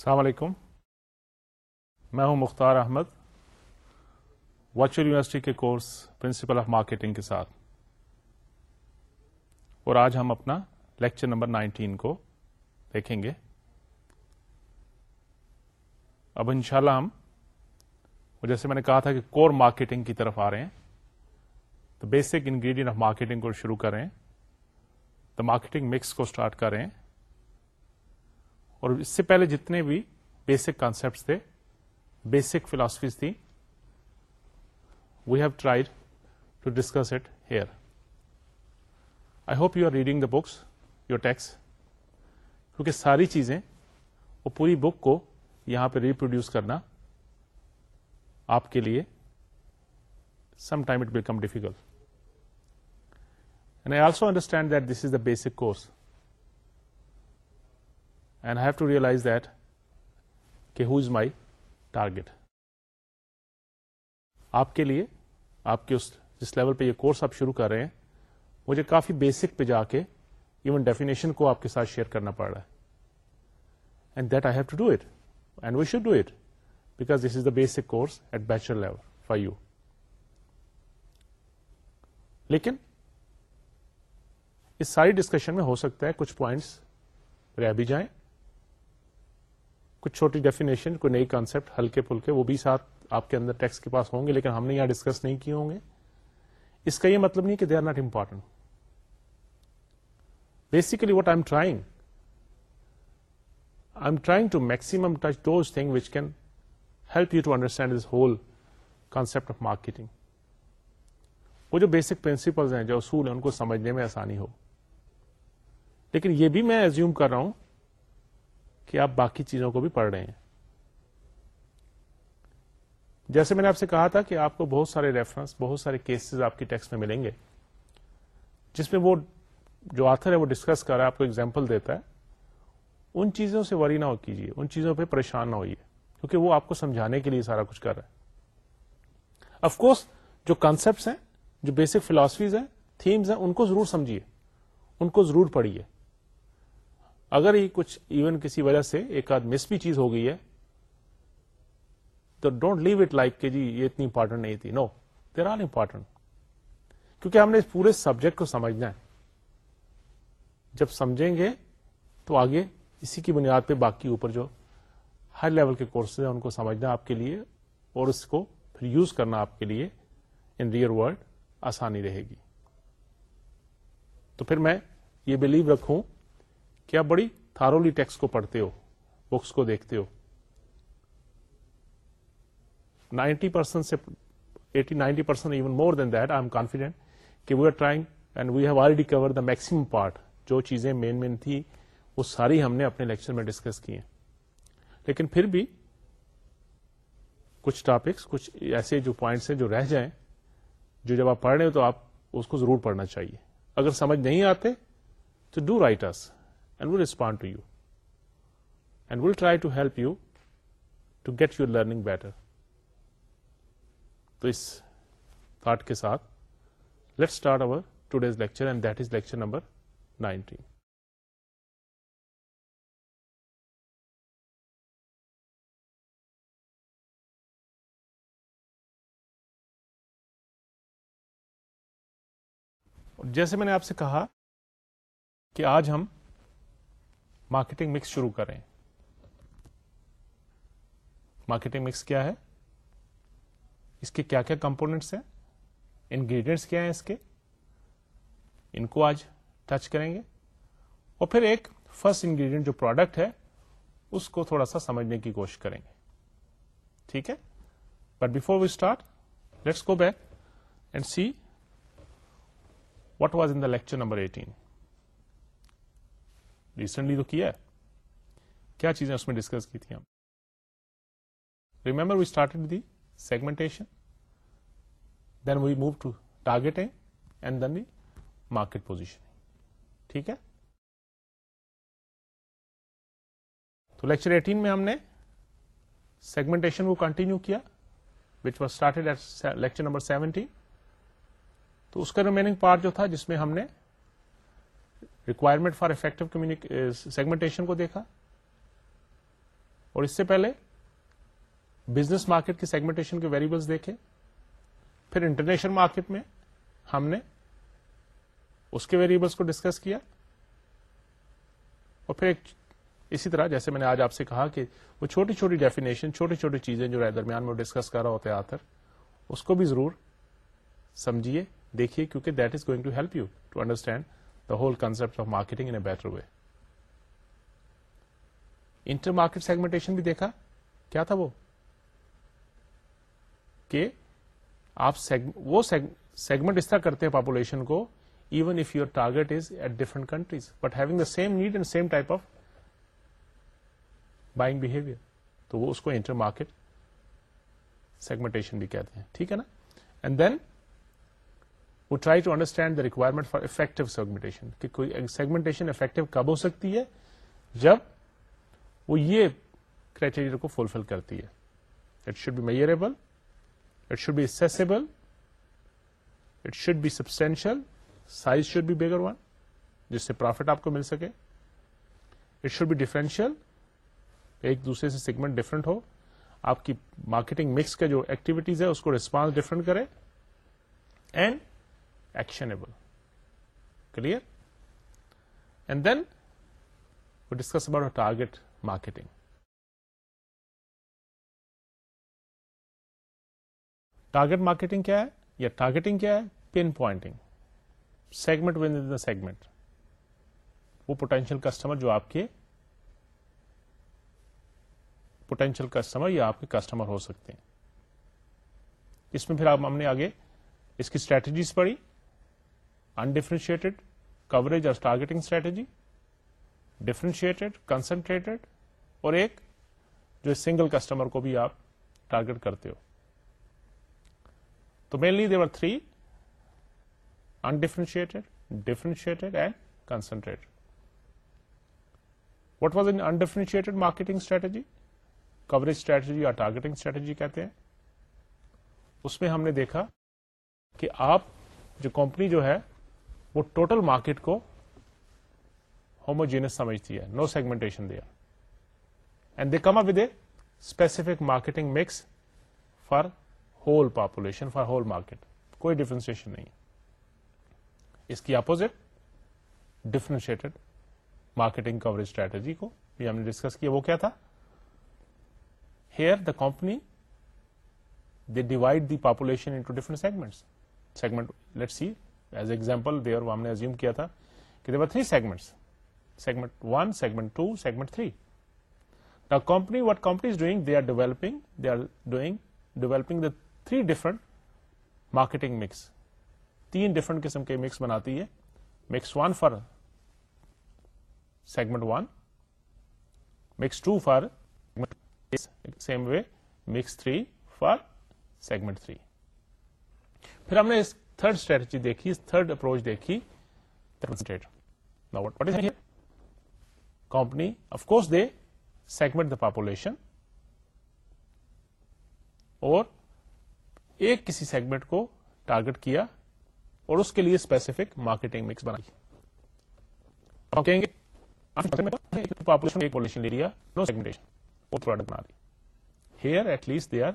السلام علیکم۔ میں ہوں مختار احمد ورچوئل یونیورسٹی کے کورس پرنسپل آف مارکیٹنگ کے ساتھ۔ اور آج ہم اپنا لیکچر نمبر نائنٹین کو دیکھیں گے۔ اب انشاءاللہ ہم جیسے میں نے کہا تھا کہ کور مارکیٹنگ کی طرف آ رہے ہیں، تو بیسک انگریڈینٹ آف مارکیٹنگ کو شروع کریں تو مارکیٹنگ مکس کو اسٹارٹ کریں اور اس سے پہلے جتنے بھی بیسک کانسپٹ تھے بیسک فلاسفیز تھی we have tried to discuss it here I hope you are reading the books your text کیونکہ ساری چیزیں وہ پوری بک کو یہاں پہ ریپروڈیوس کرنا آپ کے لیے some time it become difficult and I also understand that this is the basic course and have to realize that کہ ہو از مائی ٹارگیٹ آپ کے لیے، آپ کے اس، جس لیول پہ یہ کورس آپ شروع کر رہے ہیں، مجھے کافی بیسک پہ جا کے ایون ڈیفینیشن کو آپ کے ساتھ شیئر کرنا پڑ رہا ہے. And that I have to do it and we should do it because this is the basic course at bachelor level for you لیکن اس ساری ڈسکشن میں ہو سکتا ہے کچھ پوائنٹس رہ بھی جائیں. کچھ چھوٹی ڈیفینیشن کوئی نئی کانسیپٹ ہلکے پھلکے، وہ بھی ساتھ آپ کے اندر ٹیکس کے پاس ہوں گے، لیکن ہم نے یہاں ڈسکس نہیں کیے ہوں گے۔ اس کا یہ مطلب نہیں کہ they are not important basically what I am trying I am trying to maximum touch those thing which can help you to understand this whole concept of marketing وہ جو بیسک پرنسپلز ہیں، جو اصول ہیں، ان کو سمجھنے میں آسانی ہو۔ لیکن یہ بھی میں ایزیوم کر رہا ہوں کہ آپ باقی چیزوں کو بھی پڑھ رہے ہیں۔ جیسے میں نے آپ سے کہا تھا کہ آپ کو بہت سارے ریفرنس بہت سارے کیسز آپ کی ٹیکسٹ میں ملیں گے، جس میں وہ جو آتھر ہے وہ ڈسکس کر رہا ہے، آپ کو ایگزامپل دیتا ہے۔ ان چیزوں سے وری نہ ہو کیجیے، ان چیزوں پہ پریشان نہ ہوئیے، کیونکہ وہ آپ کو سمجھانے کے لیے سارا کچھ کر رہا ہے اف کورس جو کانسپٹس ہیں، جو بیسک فلاسفیز ہیں تھیمز ہیں، ان کو ضرور سمجھیے، ان کو ضرور پڑھیے۔ اگر یہ کچھ ایون کسی وجہ سے ایک آدھ مس بھی چیز ہو گئی ہے، تو ڈونٹ لیو اٹ لائک کہ جی یہ اتنی امپورٹنٹ نہیں تھی. نو دیر آر امپورٹنٹ کیونکہ ہم نے اس پورے سبجیکٹ کو سمجھنا ہے۔ جب سمجھیں گے تو آگے اسی کی بنیاد پہ باقی اوپر جو ہائی لیول کے کورسز ہیں، ان کو سمجھنا آپ کے لیے اور اس کو پھر یوز کرنا آپ کے لیے ان ریئر ورلڈ آسانی رہے گی۔ تو پھر میں یہ بلیو رکھوں کہ آپ بڑی تھارولی ٹیکس کو پڑھتے ہو، بکس کو دیکھتے ہو؟ نائنٹی پرسینٹ سے، eighty, ninety percent even more then that I am confident کہ we are trying and we have already cover the maximum part جو چیزیں مین مین تھی، وہ ساری ہم نے اپنے لیکچر میں ڈسکس کی ہیں۔ لیکن پھر بھی کچھ ٹاپکس کچھ ایسے جو پوائنٹس ہیں جو رہ جائیں، جو جب آپ پڑھ رہے ہو تو آپ اس کو ضرور پڑھنا چاہیے۔ اگر سمجھ نہیں آتے تو do write us and will respond to you and will try to help you to get your learning better تو اس تھاٹ کے ساتھ let start our today's lecture and that is lecture number nineteen جیسے میں نے آپ سے کہا کہ آج ہم مارکیٹنگ مکس شروع کریں۔ مارکیٹنگ مکس کیا ہے؟ اس کے کیا کیا کمپونیٹس ہیں؟ انگریڈینٹس کیا ہیں اس کے؟ ان کو آج ٹچ کریں گے۔ اور پھر ایک فرسٹ انگریڈینٹ جو پروڈکٹ ہے، اس کو تھوڑا سا سمجھنے کی کوشش کریں گے۔ ٹھیک ہے؟ But before we start let's go back and see what was in the lecture number eighteen recently تو کیا ہے۔ کیا چیزیں اس میں ڈسکس کی تھی ہم؟ Remember we started the segmentation then we move to targeting and then the market position ٹھیک ہے؟ تو لیکچر ایٹین میں ہم نے سیگمنٹیشن کو کنٹینیو کیا which was started at lecture number seventy تو اس کا ریمیننگ پارٹ جو تھا، جس میں ہم نے ریکوائرمنٹ فار افیکٹو سیگمنٹیشن کو دیکھا۔ اور اس سے پہلے بزنس مارکیٹ کی سیگمنٹیشن کے ویریبلس دیکھے۔ پھر انٹرنیشنل مارکیٹ میں ہم نے اس کے ویریبلس کو ڈسکس کیا۔ اور پھر ایک اسی طرح جیسے میں نے آج آپ سے کہا کہ وہ چھوٹی چھوٹی ڈیفینیشن چھوٹی چھوٹی چیزیں جو درمیان میں ڈسکس کر رہا ہوتا ہے آتر اس کو بھی ضرور سمجھیے، دیکھیے، کیونکہ that is going to help you to understand the whole concept of marketing in a better way inter market segmentation بھی دیکھا؟ کیا تھا وہ؟ کہ آپ وہ سیگمنٹ اس طرح کرتے ہیں پاپولیشن کو even if your target is at different countries but having the same need and same type of buying behaviour تو وہ اس کو انٹر مارکیٹ سیگمنٹیشن بھی کہتے ہیں، ٹھیک ہے نا؟ اینڈ دین وہ try to understand the requirement for effective segmentation کہ کوئی سیگمنٹیشن افیکٹو کب ہو سکتی ہے جب وہ یہ کرائٹیریا کو فلفل کرتی ہے۔ It should be measurable it should be accessible it should be substantial size should be bigger one جس سے پروفٹ آپ کو مل سکے۔ اٹ شوڈ بی ڈیفرنشیل ایک دوسرے سے سیگمنٹ ڈفرنٹ ہو۔ آپ کی مارکیٹنگ مکس کا جو ایکٹیویٹیز ہے اس کو ریسپانس ڈفرنٹ کرے۔ And actionable clear and then discuss about target marketing target marketing کیا ہے یا ٹارگیٹنگ کیا ہے pinpointing segment within the segment وہ پوٹینشیل کسٹمر جو آپ کے پوٹینشیل کسٹمر یا آپ کے کسٹمر ہو سکتے ہیں اس میں پھر آپ ہم نے آگے اس کی اسٹریٹجیز پڑھی انڈیفرینشیٹڈ کوریج اور ٹارگیٹنگ اسٹریٹجی ڈفرینشیٹڈ کنسنٹریٹڈ اور ایک جو سنگل کسٹمر کو بھی آپ ٹارگیٹ کرتے ہو۔ تو mainly there are three undifferentiated differentiated and concentrated what was in undifferentiated marketing strategy coverage strategy اور ٹارگیٹنگ اسٹریٹجی کہتے ہیں۔ اس میں ہم نے دیکھا کہ آپ جو کمپنی جو ہے وہ ٹوٹل مارکیٹ کو ہوموجینس سمجھتی ہے نو سیگمنٹیشن دیا and they come up with a specific marketing mix for whole population for whole market کوئی ڈفرینسیشن نہیں اس کی opposite differentiated marketing coverage strategy کو بھی ہم نے ڈسکس کیا۔ وہ کیا تھا؟ Here the company they divide the population into different segments segment let see as example there ہم نے ازیوم کیا تھا کہ there are three segments segment one segment two segment three the company what company is doing they are developing they are doing developing the three different marketing mix تین different قسم کے mix بناتی ہے mix one for segment one mix two for same way mix three for segment three پھر ہم نے اس third strategy دیکھی تھرڈ اپروچ دیکھی company of course they segment the population اور ایک کسی سیگمنٹ کو ٹارگٹ کیا اور اس کے لیے اسپیسیفک مارکیٹنگ مکس بنائی. کہیں گے پاپولیشن لے لیا نو سیگمنٹیشن وہ پروڈکٹ بنا دی. Here at least they are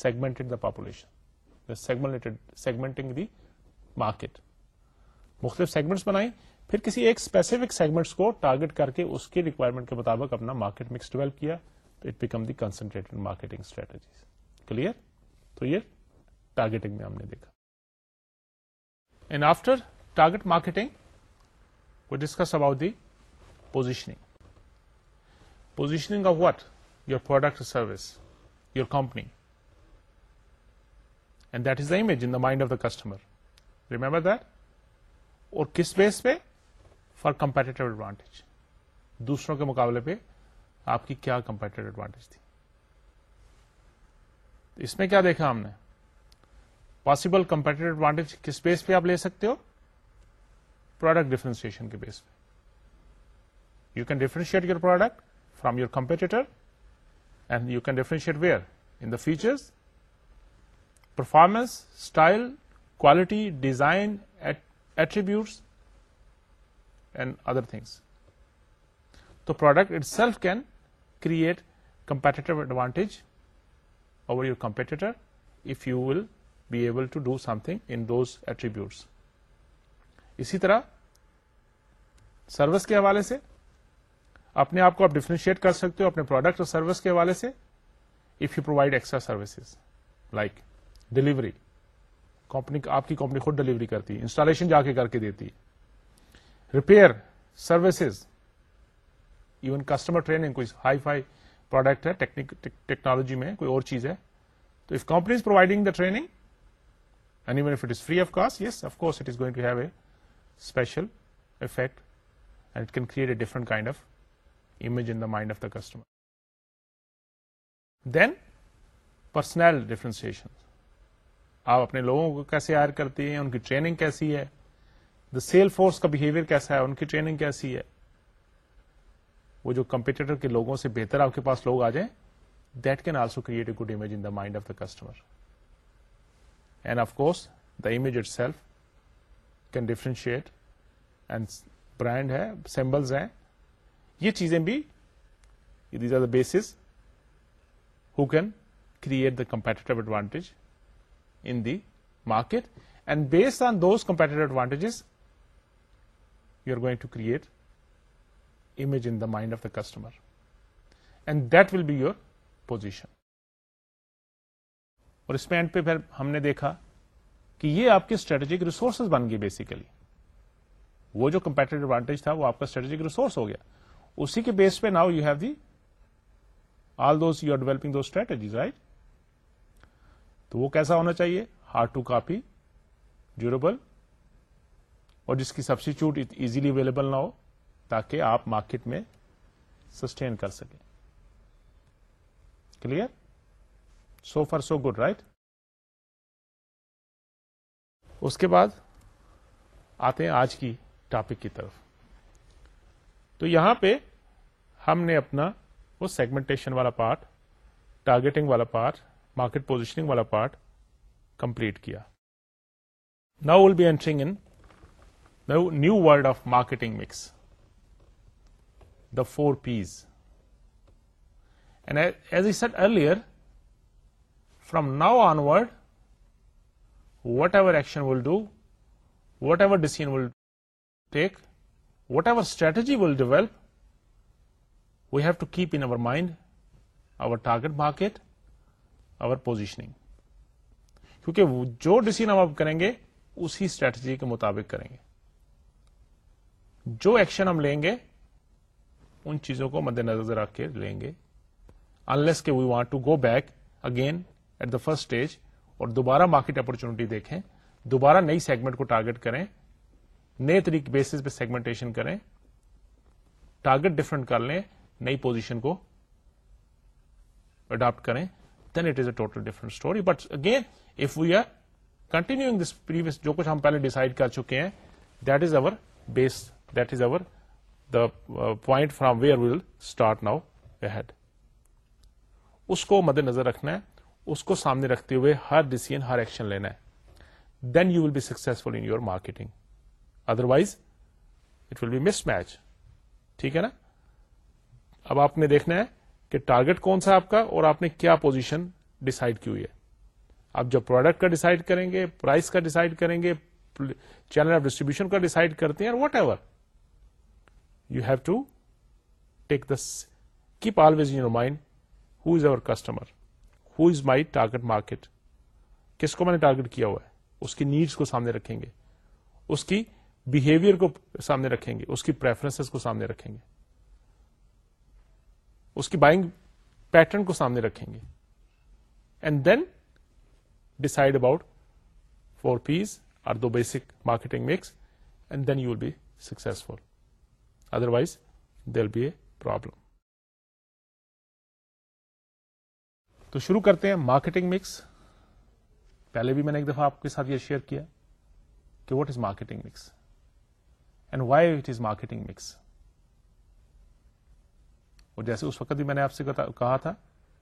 segmented the population segmenting the market مختلف سیگمنٹس بنائی پھر کسی ایک اسپیسیفک سیگمنٹس کو ٹارگیٹ کر کے اس کی ریکوائرمنٹ کے مطابق اپنا مارکیٹ مکس ڈیولپ کیا، تو it became the concentrated marketing strategies clear تو یہ ٹارگیٹنگ میں ہم نے دیکھا۔ اینڈ آفٹر ٹارگیٹ مارکیٹنگ وہ discuss about the positioning positioning of what your product service your company and that is the image in the mind of the customer remember that اور کس بیس پہ? فار کمپیٹیو ایڈوانٹیج دوسروں کے مقابلے پہ آپ کی کیا کمپیٹیو ایڈوانٹیج تھی؟ اس میں کیا دیکھا ہم نے؟ پاسبل کمپیٹیو ایڈوانٹیج کس بیس پہ آپ لے سکتے ہو؟ پروڈکٹ ڈفرینسیشن کے بیس پہ. You can differentiate your product from your competitor and you can differentiate where in the features performance style quality design attributes and other things تو product itself can create competitive advantage over your competitor if you will be able to do something in those attributes. اسی طرح service کے حوالے سے اپنے آپ کو آپ ڈفرینشیٹ کر سکتے ہو اپنے پروڈکٹ اور سروس کے حوالے سے if you provide extra services like delivery company آپ کی کمپنی خود ڈلیوری کرتی، انسٹالیشن جا کے کر کے دیتی۔ Repair services even customer training کوئی ہائی فائی پروڈکٹ ہے ٹیکنالوجی میں کوئی اور چیز ہے۔ تو if company is providing the training and even if it is free of cost yes of course it is going to have a special effect and it can create a different kind of image in the mind of the customer then personal differentiation آپ اپنے لوگوں کو کیسے higher کرتی ہیں؟ ان کی training کیسی ہے؟ دا سیل فورس کا بہیویئر کیسا ہے؟ ان کی ٹریننگ کیسی ہے؟ وہ جو کمپیٹیٹر کے لوگوں سے بہتر آپ کے پاس لوگ آ جائیں that can also create a good image in the mind of the customer and of course the image itself can differentiate and brand ہے سمبلز ہیں یہ چیزیں بھی these are the bases who can create the competitive advantage in the market and based on those competitive advantages you are going to create image in the mind of the customer and that will be your position اور اس pant پہ پھر ہم نے دیکھا کہ یہ آپ کی اسٹریٹجک ریسورسز بن گئی بیسیکلی وہ جو کمپیٹیو ایڈوانٹیج تھا وہ آپ کا اسٹریٹجک ریسورس ہو گیا. اسی کے بیس پہ now you have the all those you are developing those strategies right تو وہ کیسا ہونا چاہیے؟ ہارڈ ٹو کاپی، ڈیوریبل، اور جس کی سبسٹیچیوٹ ایزیلی اویلیبل نہ ہو تاکہ آپ مارکیٹ میں سسٹین کر سکیں۔ Clear? So far so good right اس کے بعد آتے ہیں آج کی ٹاپک کی طرف۔ تو یہاں پہ ہم نے اپنا وہ سیگمنٹیشن والا پارٹ ٹارگیٹنگ والا پارٹ مارکیٹ پوزیشننگ والا پارٹ کمپلیٹ کیا now will be entering in new world of marketing mix the four P's and as I said earlier from now onward whatever action will do whatever decision will take whatever strategy will develop we have to keep in our mind our target market our positioning کیونکہ جو decision ہم اب کریں گے، اسی strategy کے مطابق کریں گے۔ جو ایکشن ہم لیں گے، ان چیزوں کو مد نظر رکھ کے لیں گے۔ انلیس کے we want to go back again at the first stage اور دوبارہ مارکیٹ اپرچونٹی دیکھیں، دوبارہ نئی سیگمنٹ کو ٹارگیٹ کریں، نئے طریقے بیسس پہ سیگمنٹیشن کریں ٹارگیٹ ڈفرنٹ کر لیں، نئی پوزیشن کو اڈاپٹ کریں۔ Then it is a total different story but again if we are continuing this previous جو کچھ ہم پہلے ڈسائڈ کر چکے ہیں that is our base that is our the point from where will start now head اس کو مد نظر رکھنا ہے، اس کو سامنے رکھتے ہوئے ہر ڈیسیزن ہر ایکشن لینا ہے۔ Then you will be successful in your marketing otherwise it will be mismatch ٹھیک ہے نا؟ اب آپ نے دیکھنا ہے کہ ٹارگیٹ کون سا آپ کا اور آپ نے کیا پوزیشن ڈسائڈ کی ہوئی ہے۔ آپ جب پروڈکٹ کا ڈسائڈ کریں گے پرائز کا ڈسائڈ کریں گے چینل آف ڈسٹریبیوشن کا ڈسائڈ کرتے ہیں whatever you have to take this keep always your mind who is our customer who is my target market کس کو میں نے ٹارگیٹ کیا ہوا ہے؟ اس کی نیڈس کو سامنے رکھیں گے۔ اس کی بہیویئر کو سامنے رکھیں گے، اس کی پریفرنس کو سامنے رکھیں گے۔ اس کی بائنگ پیٹرن کو سامنے رکھیں گے. And then decide about four P's are do basic marketing mix and then you will be successful otherwise there'll be a problem تو شروع کرتے ہیں مارکیٹنگ مکس پہلے بھی میں نے ایک دفعہ آپ کے ساتھ یہ شیئر کیا کہ what is marketing mix and why it is marketing mix اور جیسے اس وقت بھی میں نے آپ سے کہا تھا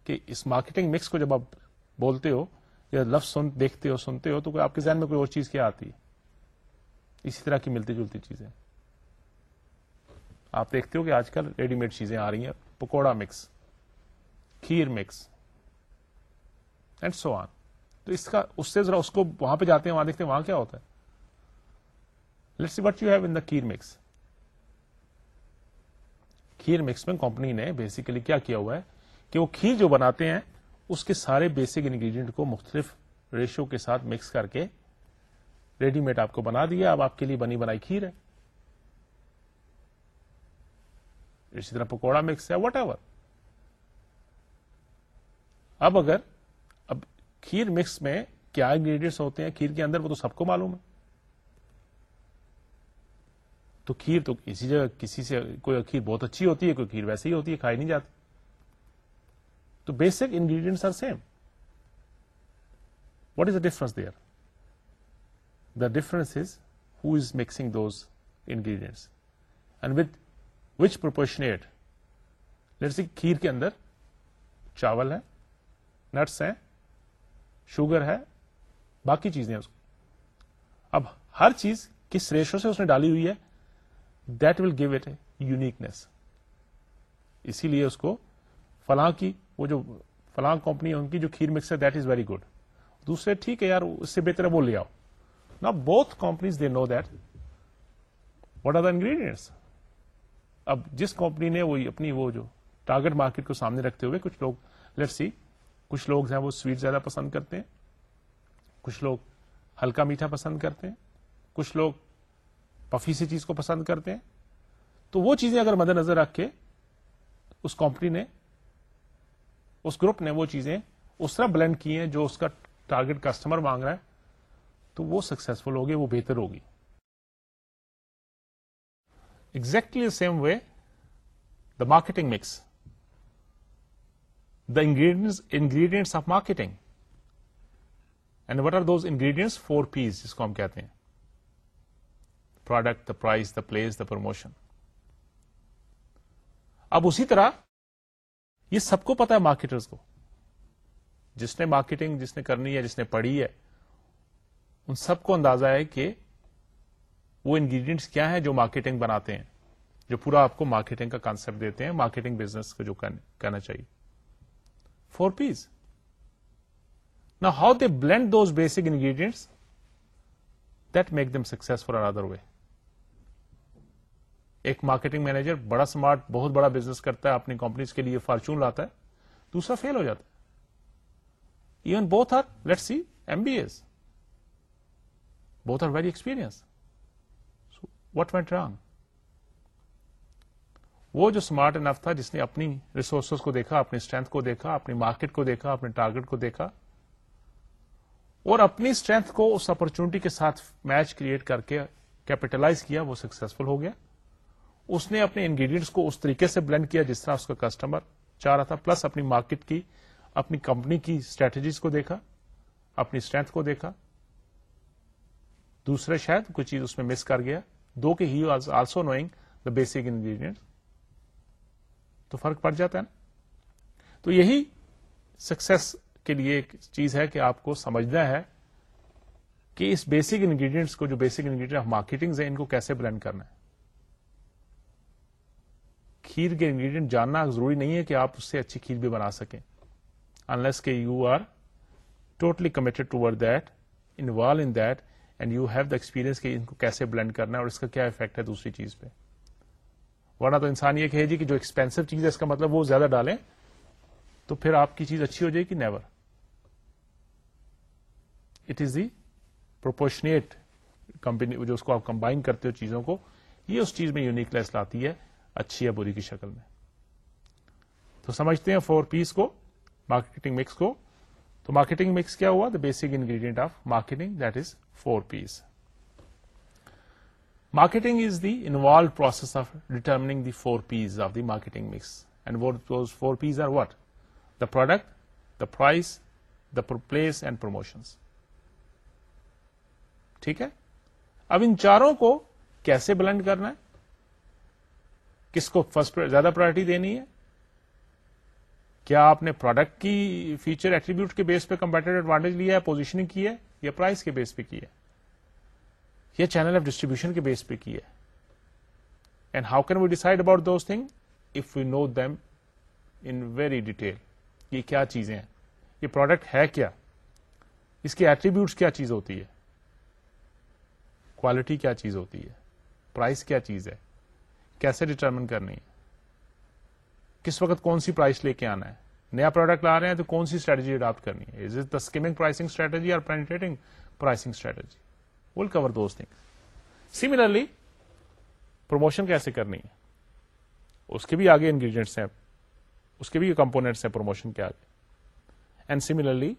کہ اس مارکیٹنگ مکس کو جب آپ بولتے ہو یا لفظ سن دیکھتے ہو، سنتے ہو، تو آپ کے ذہن میں کوئی اور چیز کیا آتی؟ ہے اسی طرح کی ملتی جلتی چیزیں۔ آپ دیکھتے ہو کہ آج کل ریڈی میڈ چیزیں آ رہی ہیں، pakora mix kheer mix and so on تو اس کا اس سے ذرا اس کو وہاں پہ جاتے ہیں، وہاں دیکھتے ہیں، وہاں کیا ہوتا ہے؟ Let see what you have in the kheer mix kheer mix میں کمپنی نے بیسیکلی کیا کیا ہوا ہے کہ وہ کھیر جو بناتے ہیں، اس کے سارے بیسک انگریڈینٹ کو مختلف ریشو کے ساتھ مکس کر کے ریڈی میڈ آپ کو بنا دیا۔ اب آپ کے لیے بنی بنائی کھیر ہے۔ اسی طرح پکوڑا مکس ہے وٹ ایور اب اگر، اب کھیر مکس میں کیا انگریڈینٹس ہوتے ہیں کھیر کے اندر، وہ تو سب کو معلوم ہے۔ تو کھیر تو کسی جگہ کسی سے کوئی کھیر بہت اچھی ہوتی ہے، کوئی کھیر ویسے ہی ہوتی ہے، کھائی نہیں جاتی۔ تو basic ingredients are same what is the difference there the difference is how is mixing those ingredients and with which proportionate let kheer کے اندر چاول ہے نٹس ہیں شوگر ہے باقی چیزیں اس کو اب ہر چیز کس ریشو سے اس نے ڈالی ہوئی ہے that will give it uniqueness. اسی لیے اس کو فلاں کی، وہ جو فلاں کمپنی ان کی جو کھیر مکس ہے، دیٹ از ویری گڈ۔ دوسرے، ٹھیک ہے یار، اس سے بہتر ہے وہ لے آؤ۔ نا both companies they know that what are the ingredients اب جس کمپنی نے وہ اپنی وہ جو ٹارگیٹ مارکیٹ کو سامنے رکھتے ہوئے کچھ لوگ لیٹ سی کچھ لوگ ہیں وہ سویٹ زیادہ پسند کرتے ہیں، کچھ لوگ ہلکا میٹھا پسند کرتے ہیں، کچھ لوگ پفی سی چیز کو پسند کرتے ہیں۔ تو وہ چیزیں اگر مد نظر رکھ کے اس کمپنی نے، اس گروپ نے وہ چیزیں اس طرح بلینڈ کی ہیں جو اس کا ٹارگیٹ کسٹمر مانگ رہا ہے، تو وہ سکسیسفل ہوگی، وہ بہتر ہوگی۔ Exactly same way the marketing mix the ingredients ingredients of marketing and what are those ingredients four P's جس کو ہم کہتے ہیں product the price the place the promotion اب اسی طرح یہ سب کو پتا ہے مارکیٹرز کو۔ جس نے مارکیٹنگ جس نے کرنی ہے، جس نے پڑھی ہے، ان سب کو اندازہ ہے کہ وہ انگریڈینٹس کیا ہیں جو مارکیٹنگ بناتے ہیں، جو پورا آپ کو مارکیٹنگ کا کانسپٹ دیتے ہیں مارکیٹنگ بزنس کو جو کہنا چاہیے۔ فور پیس نا how they blend those basic ingredients that make them successful other way ایک مارکیٹنگ مینیجر بڑا اسمارٹ بہت بڑا بزنس کرتا ہے، اپنی کمپنیز کے لیے فارچون لاتا ہے، دوسرا فیل ہو جاتا ہے۔ Even both are let see M B S both are very experience what went wrong وہ جو اسمارٹ انف تھا، جس نے اپنی ریسورسز کو دیکھا، اپنی اسٹرینتھ کو دیکھا، اپنی مارکیٹ کو دیکھا، اپنے ٹارگیٹ کو دیکھا، اور اپنی اسٹرینتھ کو اس اپرچونٹی کے ساتھ میچ کریٹ کر کے کیپیٹلائز کیا، وہ سکسیسفل ہو گیا۔ اس نے اپنے انگریڈینٹس کو اس طریقے سے بلینڈ کیا جس طرح اس کا کسٹمر چاہ رہا تھا پلس اپنی مارکیٹ کی، اپنی کمپنی کی اسٹریٹجیز کو دیکھا، اپنی اسٹرینتھ کو دیکھا۔ دوسرے شاید کوئی چیز اس میں مس کر گیا، دو کہ he was also knowing the basic ingredient تو فرق پڑ جاتا ہے نا؟ تو یہی سکسیس کے لیے ایک چیز ہے کہ آپ کو سمجھنا ہے کہ اس بیسک انگریڈینٹس کو، جو بیسک انگریڈینٹ آف مارکیٹنگ ہے ان کو کیسے بلینڈ کرنا ہے؟ کھیر کے انگریڈینٹ جاننا ضروری نہیں ہے کہ آپ اس سے اچھی کھیر بھی بنا سکیں۔ انلیس کے you are totally committed to word that involve in that and you have the experience کہ ان کو کیسے بلینڈ کرنا ہے اور اس کا کیا افیکٹ ہے دوسری چیز پہ۔ ورنہ تو انسان یہ کہے جی کہ جو ایکسپینسو چیز ہے اس کا مطلب وہ زیادہ ڈالیں تو پھر آپ کی چیز اچھی ہو جائے گی never it is the proportionate company جو اس کو آپ کمبائن کرتے ہو چیزوں کو، یہ اس چیز میں یونیکلیس لاتی ہے۔ اچھی یا بری کی شکل میں۔ تو سمجھتے ہیں فور پیس کو مارکیٹنگ مکس کو۔ تو مارکیٹنگ مکس کیا ہوا؟ The basic ingredient of marketing that is four Ps marketing is the involve process of determining the four Ps of the marketing mix and those four Ps are what the product the price the place and promotions ٹھیک ہے؟ اب ان چاروں کو کیسے بلنڈ کرنا ہے؟ کس کو فرسٹ زیادہ پرائرٹی دینی ہے؟ کیا آپ نے پروڈکٹ کی فیچر ایٹریبیوٹ کے بیس پہ کمپیٹیو ایڈوانٹیج لیا ہے پوزیشننگ کی ہے، یا پرائز کے بیس پہ کی ہے؟ یا چینل آف ڈسٹریبیوشن کے بیس پہ کی ہے؟ And how can we decide about those thing if you know them in very detail یہ کیا چیزیں ہیں؟ یہ پروڈکٹ ہے کیا؟ اس کی ایٹریبیوٹس کیا چیز ہوتی ہے؟ کوالٹی کیا چیز ہوتی ہے؟ پرائز کیا چیز ہے؟ کیسے ڈٹرمن کرنی ہے؟ کس وقت کون سی پرائز لے کے آنا ہے؟ نیا پروڈکٹ لا رہے ہیں تو کون سی اسٹریٹجی اڈاپٹ کرنی ہے؟ Is it the skimming pricing strategy اور penetrating pricing strategy will cover those thing similarly promotion کیسے کرنی ہے؟ اس کے بھی آگے انگریڈینٹس ہیں. اس کے بھی کمپونیٹس ہیں پروموشن کے آگے. And similarly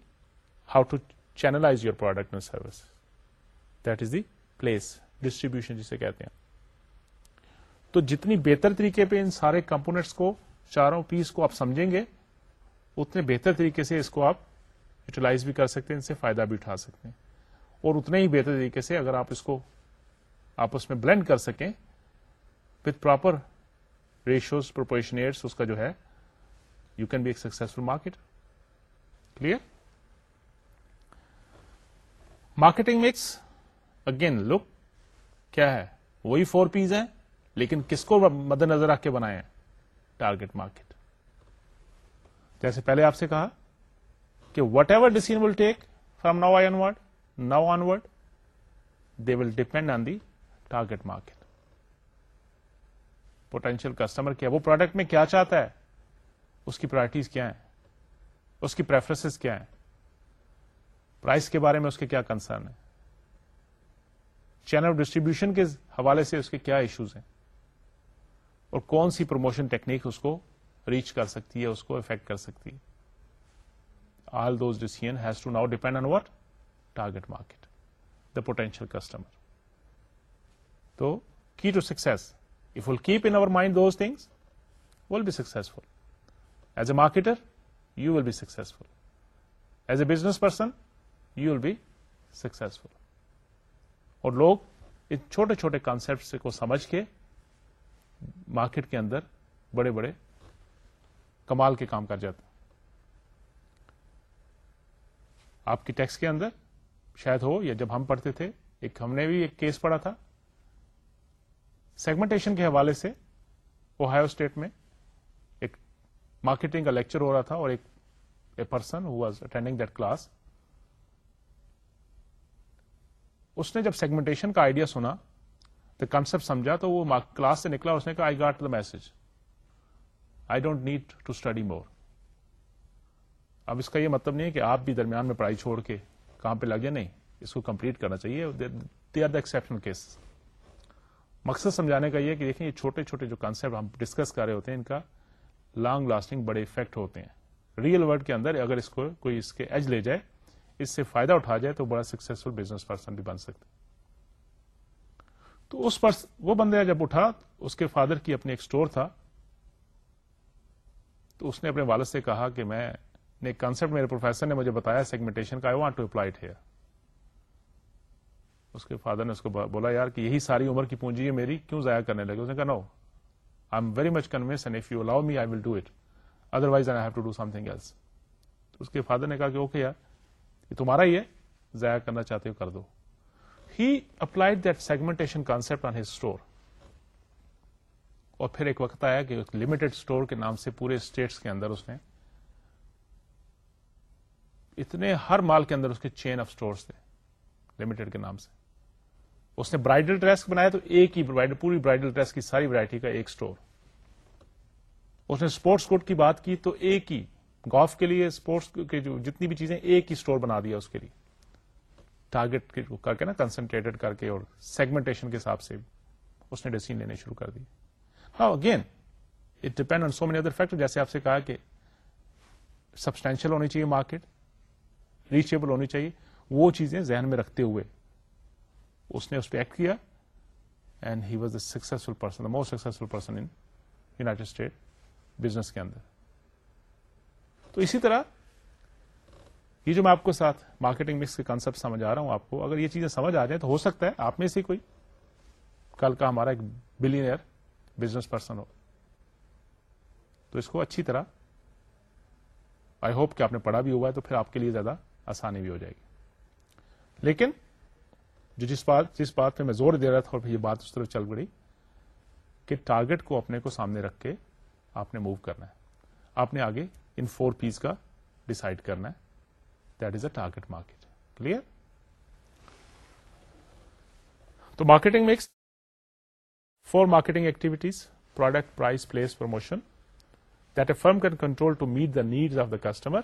how to channelize your product and service that is the place distribution جسے کہتے ہیں. تو جتنی بہتر طریقے پہ ان سارے کمپونیٹس کو، چاروں پیس کو آپ سمجھیں گے، اتنے بہتر طریقے سے اس کو آپ یوٹیلائز بھی کر سکتے ہیں ان سے فائدہ بھی اٹھا سکتے ہیں۔ اور اتنے ہی بہتر طریقے سے اگر آپ اس کو آپس میں بلینڈ کر سکیں وتھ پراپر ریشوز پروپوشنیٹس اس کا جو ہے یو کین بی ایک successful market clear marketing mix again look کیا ہے؟ وہی فور پیز ہیں۔ لیکن کس کو مد نظر رکھ کے بنائے ہیں ٹارگیٹ مارکیٹ؟ جیسے پہلے آپ سے کہا کہ whatever decision will take from now I word now onward they will depend on the target market potential customer کیا وہ پروڈکٹ میں کیا چاہتا ہے؟ اس کی پرائرٹیز کیا ہیں؟ اس کی پریفرنس کیا ہیں؟ پرائز کے بارے میں اس کے کیا کنسرن ہے چینل ڈسٹریبیوشن کے حوالے سے اس کے کیا ایشوز ہیں؟ اور کون سی پروموشن ٹیکنیک اس کو ریچ کر سکتی ہے، اس کو افیکٹ کر سکتی ہے۔ All those decision has to now depend on what target market the potential customer تو key to success if will keep in our mind those things will be successful as a marketer you will be successful as a business person you will be successful اور لوگ ان چھوٹے چھوٹے concept کو سمجھ کے market کے اندر بڑے بڑے کمال کے کام کر جاتے آپ کی ٹیکس کے اندر شاید ہو یا جب ہم پڑھتے تھے، ایک ہم نے بھی ایک کیس پڑھا تھا۔ سیگمنٹیشن کے حوالے سے اوہایو اسٹیٹ میں ایک مارکیٹنگ کا لیکچر ہو رہا تھا اور ایک a person who was attending that class اس نے جب سیگمنٹیشن کا آئیڈیا سنا تو کنسپٹ سمجھا تو وہ کلاس سے نکلا اس نے کہا I got the message I don't need to study more اب اس کا یہ مطلب نہیں ہے کہ آپ بھی درمیان میں پڑھائی چھوڑ کے کام پہ لگ جائے نہیں اس کو کمپلیٹ کرنا چاہیے they are the exception case مقصد سمجھانے کا یہ کہ دیکھیں یہ چھوٹے چھوٹے جو کانسپٹ ہم ڈسکس کر رہے ہوتے ہیں ان کا لانگ لاسٹنگ بڑے افیکٹ ہوتے ہیں ریئل ورلڈ کے اندر اگر اس کو کوئی اس کے ایج لے جائے اس سے فائدہ اٹھا جائے تو بڑا سکسیسفل بزنس پرسن بھی بن سکتے تو اس پر وہ بندہ جب اٹھا، اس کے فادر کی اپنی ایک اسٹور تھا۔ تو اس نے اپنے والد سے کہا کہ میں ایک کانسپٹ میرے پروفیسر نے مجھے بتایا سیگمنٹیشن کا I want to apply here اس کے فادر نے اس کو بولا، یار، کہ یہی ساری عمر کی پونجی ہے میری، کیوں ضائع کرنے لگے اس نے کہا no I am very much convince and if you allow me I will do it otherwise I have to do something else اس کے فادر نے کہا کہ اوکے یار، یہ تمہارا ہی ہے، ضائع کرنا چاہتے ہو، کر دو۔ He applied that segmentation concept on his store. اور پھر ایک وقت آیا کہ لمیٹڈ اسٹور کے نام سے پورے اسٹیٹس کے اندر اس نے اتنے ہر مال کے اندر اس کے چین آف اسٹورس تھے، لمیٹڈ کے نام سے۔ اس نے برائڈل ڈریس بنایا تو ایک ہی پوری برائڈل ڈریس کی ساری ورائٹی کا ایک اسٹور۔ اس نے اسپورٹس کوٹ کی بات کی تو ایک ہی، گولف کے لیے اسپورٹس کے جو جتنی بھی چیزیں، ایک ہی اسٹور بنا دیا اس کے لیے۔ ٹارگیٹ کر کے نا کنسنٹریٹڈ کر کے اور سیگمنٹیشن کے حساب سے اس نے ڈیسیزن لینے شروع کر دی۔ ہاں again it depend on so many other factor جیسے آپ سے کہا کہ سبسٹینشیل ہونی چاہیے مارکیٹ ریچیبل ہونی چاہیے۔ وہ چیزیں ذہن میں رکھتے ہوئے اس نے اس پہ ایکٹ کیا and he was the successful person the most successful person in United State business کے اندر۔ تو اسی طرح یہ جو میں آپ کو ساتھ مارکیٹنگ مکس کے کانسپٹ سمجھ آ رہا ہوں، آپ کو اگر یہ چیزیں سمجھ آ جائیں تو ہو سکتا ہے آپ میں سے کوئی کل کا ہمارا ایک بلینئر بزنس پرسن ہو۔ تو اس کو اچھی طرح آئی ہوپ کہ آپ نے پڑھا بھی ہوا ہے تو پھر آپ کے لیے زیادہ آسانی بھی ہو جائے گی۔ لیکن جو جس بات جس بات پہ میں زور دے رہا تھا اور یہ بات اس طرف چل پڑی کہ ٹارگیٹ کو اپنے کو سامنے رکھ کے آپ نے موو کرنا ہے۔ آپ نے آگے ان فور پیس کا ڈسائڈ کرنا ہے۔ That is a target market clear تو marketing mix four marketing activities product price place promotion that a firm can control to meet the need of the customer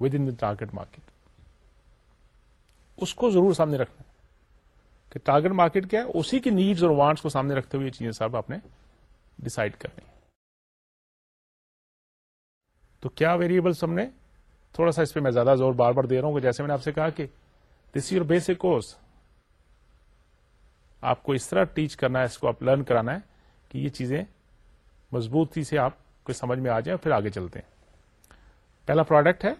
within the target market اس کو ضرور سامنے رکھنا کہ target market کیا ہے اسی کی نیڈز اور وانٹس کو سامنے رکھتے ہوئے یہ چیزیں صاحب آپ نے ڈسائڈ کرنی تو کیا ویریبلس ہم نے تھوڑا سا اس پہ میں زیادہ زور بار بار دے رہا ہوں جیسے میں نے آپ سے کہا کہ دس یور بیسک کورس آپ کو اس طرح ٹیچ کرنا ہے، اس کو آپ لرن کرانا ہے کہ یہ چیزیں مضبوطی سے آپ کو سمجھ میں آ جائیں پھر آگے چلتے ہیں۔ پہلا پروڈکٹ ہے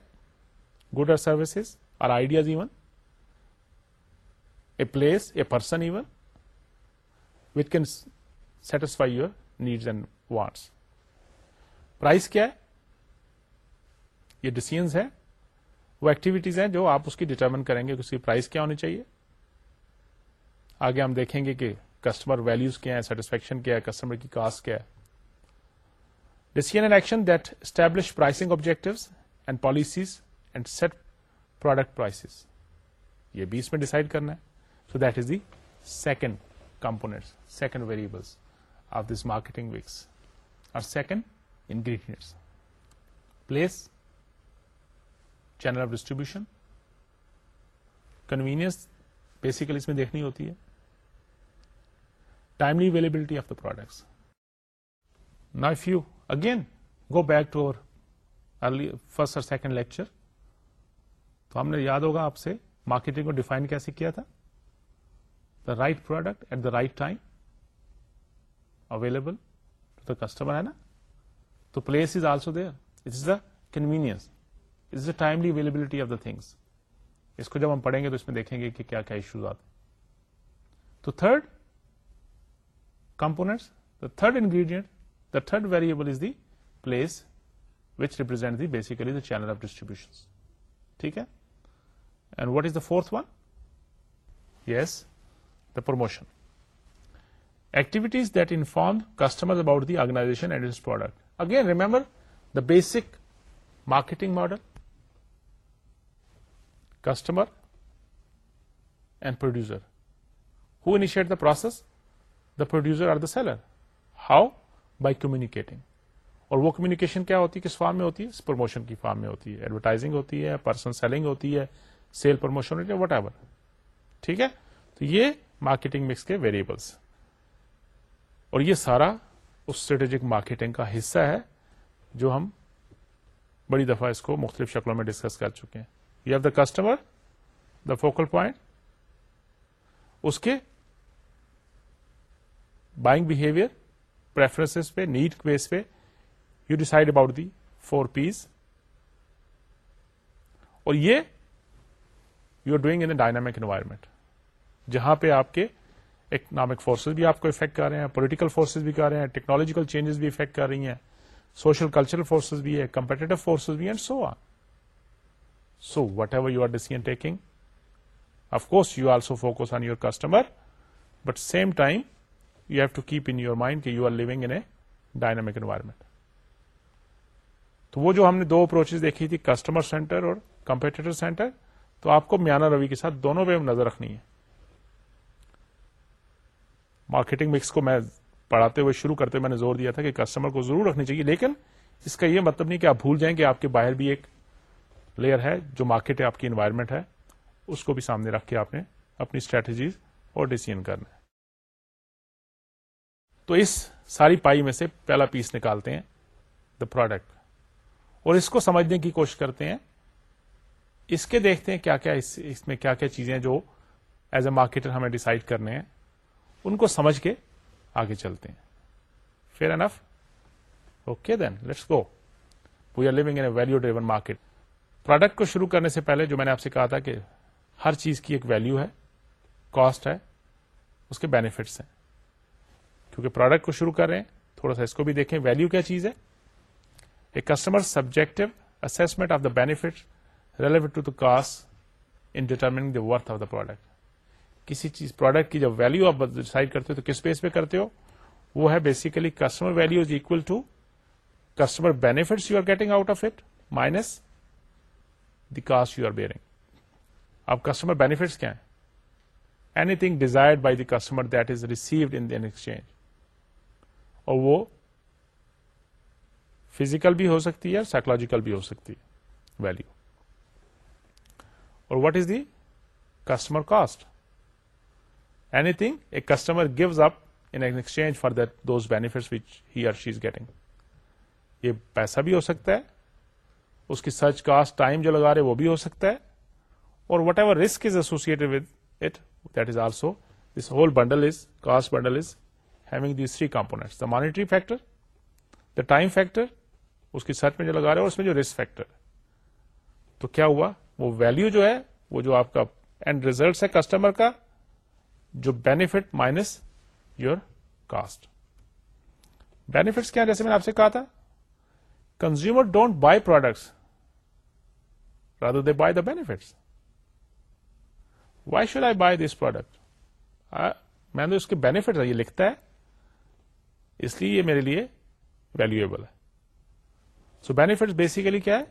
گڈ اور سروسز اور ideas even a place a person even which can satisfy your needs and wants price کیا ہے؟ یہ ڈسیزنس ہے وہ ایکٹیویٹیز ہیں جو آپ اس کی ڈٹرمن کریں گے کہ اس کی پرائز کیا ہونی چاہیے۔ آگے ہم دیکھیں گے کہ کسٹمر ویلوز کیا ہے سیٹسفیکشن کیا ہے کسٹمر کی کاسٹ کیا ہے۔ Decision and action that establish pricing objective and policies and set product prices یہ بھی اس میں ڈسائڈ کرنا ہے۔ So that is the second component second variables of this marketing mix اور second ingredients place channel of distribution convenience basically اس میں دیکھنی ہوتی ہے. Timely availability of the products نا if you again go back to our first اور second lecture تو ہم نے یاد ہوگا آپ سے مارکیٹنگ کو ڈیفائن کیسے کیا تھا. The right product at the right time available to the customer ہے نا? تو place is also there it is the convenience is the timely availability of the things اس کو جب ہم پڑھیں گے تو اس میں دیکھیں گے کہ کیا کیا ایشوز آتے تو third components the third ingredient the third variable is the place which represent the basically the channel of distribution ٹھیک ہے؟ And what is the fourth one yes the promotion activities that inform customer about the organization and its product again remember the basic marketing model customer and producer. Who initiate the process? The producer or the seller. How? By communicating. اور وہ communication کیا ہوتی ہے کس form میں ہوتی ہے promotion کی فارم میں ہوتی ہے ایڈورٹائزنگ ہوتی ہے پرسن سیلنگ ہوتی ہے سیل پروموشن ہوتی ہے وٹ ایور ٹھیک ہے تو یہ مارکیٹنگ مکس کے ویریبلس اور یہ سارا اس اسٹریٹجک مارکیٹنگ کا حصہ ہے جو ہم بڑی دفعہ اس کو مختلف شکلوں میں ڈسکس کر چکے ہیں you have the customer the focal point اس کے بائنگ بہیویئر پریفرنس پہ نیڈ بیس پہ you decide about the four Ps اور یہ you are doing in dynamic environment جہاں پہ آپ کے اکنامک فورسز بھی آپ کو افیکٹ کر رہے ہیں پولیٹیکل فورسز بھی کر رہے ہیں ٹیکنالوجیکل چینجز بھی افیکٹ کر رہی ہیں سوشل کلچرل فورسز بھی ہے کمپیٹیو فورسز بھی ہیں سو آن So whatever you are decision taking, of course you also focus on your customer, but same time you have to keep in your mind that you are living in a dynamic environment. تو وہ جو ہم نے دو approaches دیکھی تھی customer centre اور competitor centre تو آپ کو میانا روی کے ساتھ دونوں پہ نظر رکھنی ہے مارکیٹنگ مکس کو میں پڑھاتے ہوئے شروع کرتے میں نے زور دیا تھا کہ کسٹمر کو ضرور رکھنی چاہیے لیکن اس کا یہ مطلب نہیں کہ آپ بھول جائیں کہ آپ کے باہر بھی ایک لیئر ہے جو مارکیٹ ہے، آپ کی انوائرمنٹ ہے، اس کو بھی سامنے رکھ کے آپ نے اپنی اسٹریٹجیز اور ڈیسیزن کرنا ہے۔ تو اس ساری پائی میں سے پہلا پیس نکالتے ہیں دا پروڈکٹ اور اس کو سمجھنے کی کوشش کرتے ہیں، اس کے دیکھتے ہیں کیا کیا اس اس میں کیا کیا چیزیں جو ایز اے مارکیٹر ہمیں ڈسائڈ کرنے ہیں۔ ان کو سمجھ کے آگے چلتے ہیں۔ Fair enough okay then let's go we are لوگ in value driven market product کو شروع کرنے سے پہلے جو میں نے آپ سے کہا تھا کہ ہر چیز کی ایک ویلو ہے کاسٹ ہے، اس کے بینیفٹس ہیں۔ کیونکہ پروڈکٹ کو شروع کر رہے ہیں، تھوڑا سا اس کو بھی دیکھیں۔ ویلو کیا چیز ہے؟ A customer subjective assessment of the benefit relative to the cost in determining the worth of the product کسی چیز پروڈکٹ کی جب ویلو آپ ڈسائڈ کرتے ہو تو کس بیس پہ کرتے ہو؟ وہ ہے basically customer value is equal to customer benefits you are getting out of it minus the cost you are bearing. Ab customer benefits kya hai? Anything desired by the customer that is received in exchange. اور وہ physical بھی ہو سکتی ہے psychological بھی ہو سکتی ہے value اور what is the customer cost anything a customer gives up in exchange for that those benefits which he or she is getting یہ پیسہ بھی ہو سکتا ہے اس کی سرچ کاسٹ ٹائم جو لگا رہے وہ بھی ہو سکتا ہے اور whatever risk is associated with it that is also this whole bundle is cost bundle is having these three components the monetary factor the time factor اس کی سرچ میں جو لگا رہے ہیں اس میں جو رسک فیکٹر تو کیا ہوا؟ وہ ویلو جو ہے، وہ جو آپ کا اینڈ ریزلٹ ہے کسٹمر کا، جو benefit minus your cost benefits کیا جیسے میں نے آپ سے کہا تھا consumer don't buy products rather they buy the benefits why should I buy this product میں نے اس کے بینیفٹ یہ لکھتا ہے، اس لیے یہ میرے لیے ویلویبل ہے۔ سو بینیفٹ بیسیکلی کیا ہے؟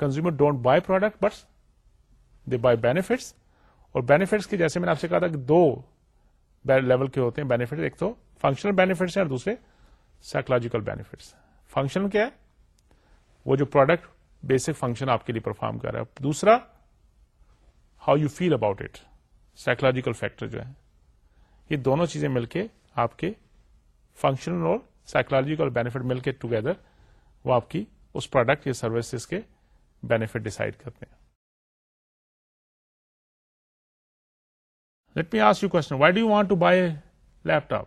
Consumer don't buy product but they buy benefits اور بینیفٹس کے جیسے میں نے آپ سے کہا تھا کہ دو لیول کے ہوتے ہیں بینیفٹ ایک تو فنکشنل بینیفٹس ہیں اور دوسرے سائکولوجیکل بینیفٹس فنکشنل کیا ہے؟ وہ جو پروڈکٹ بیسک فنکشن آپ کے لیے پرفارم کر رہا ہے۔ دوسرا how you feel about it psychological factor جو ہے یہ دونوں چیزیں مل کے آپ کے فنکشنل اور سائکولوجیکل بینیفٹ مل کے ٹوگیدر وہ آپ کی اس پروڈکٹ یا سروسز کے بینیفٹ ڈسائڈ کرتے ہیں۔ Let me ask you question why do you want to buy a laptop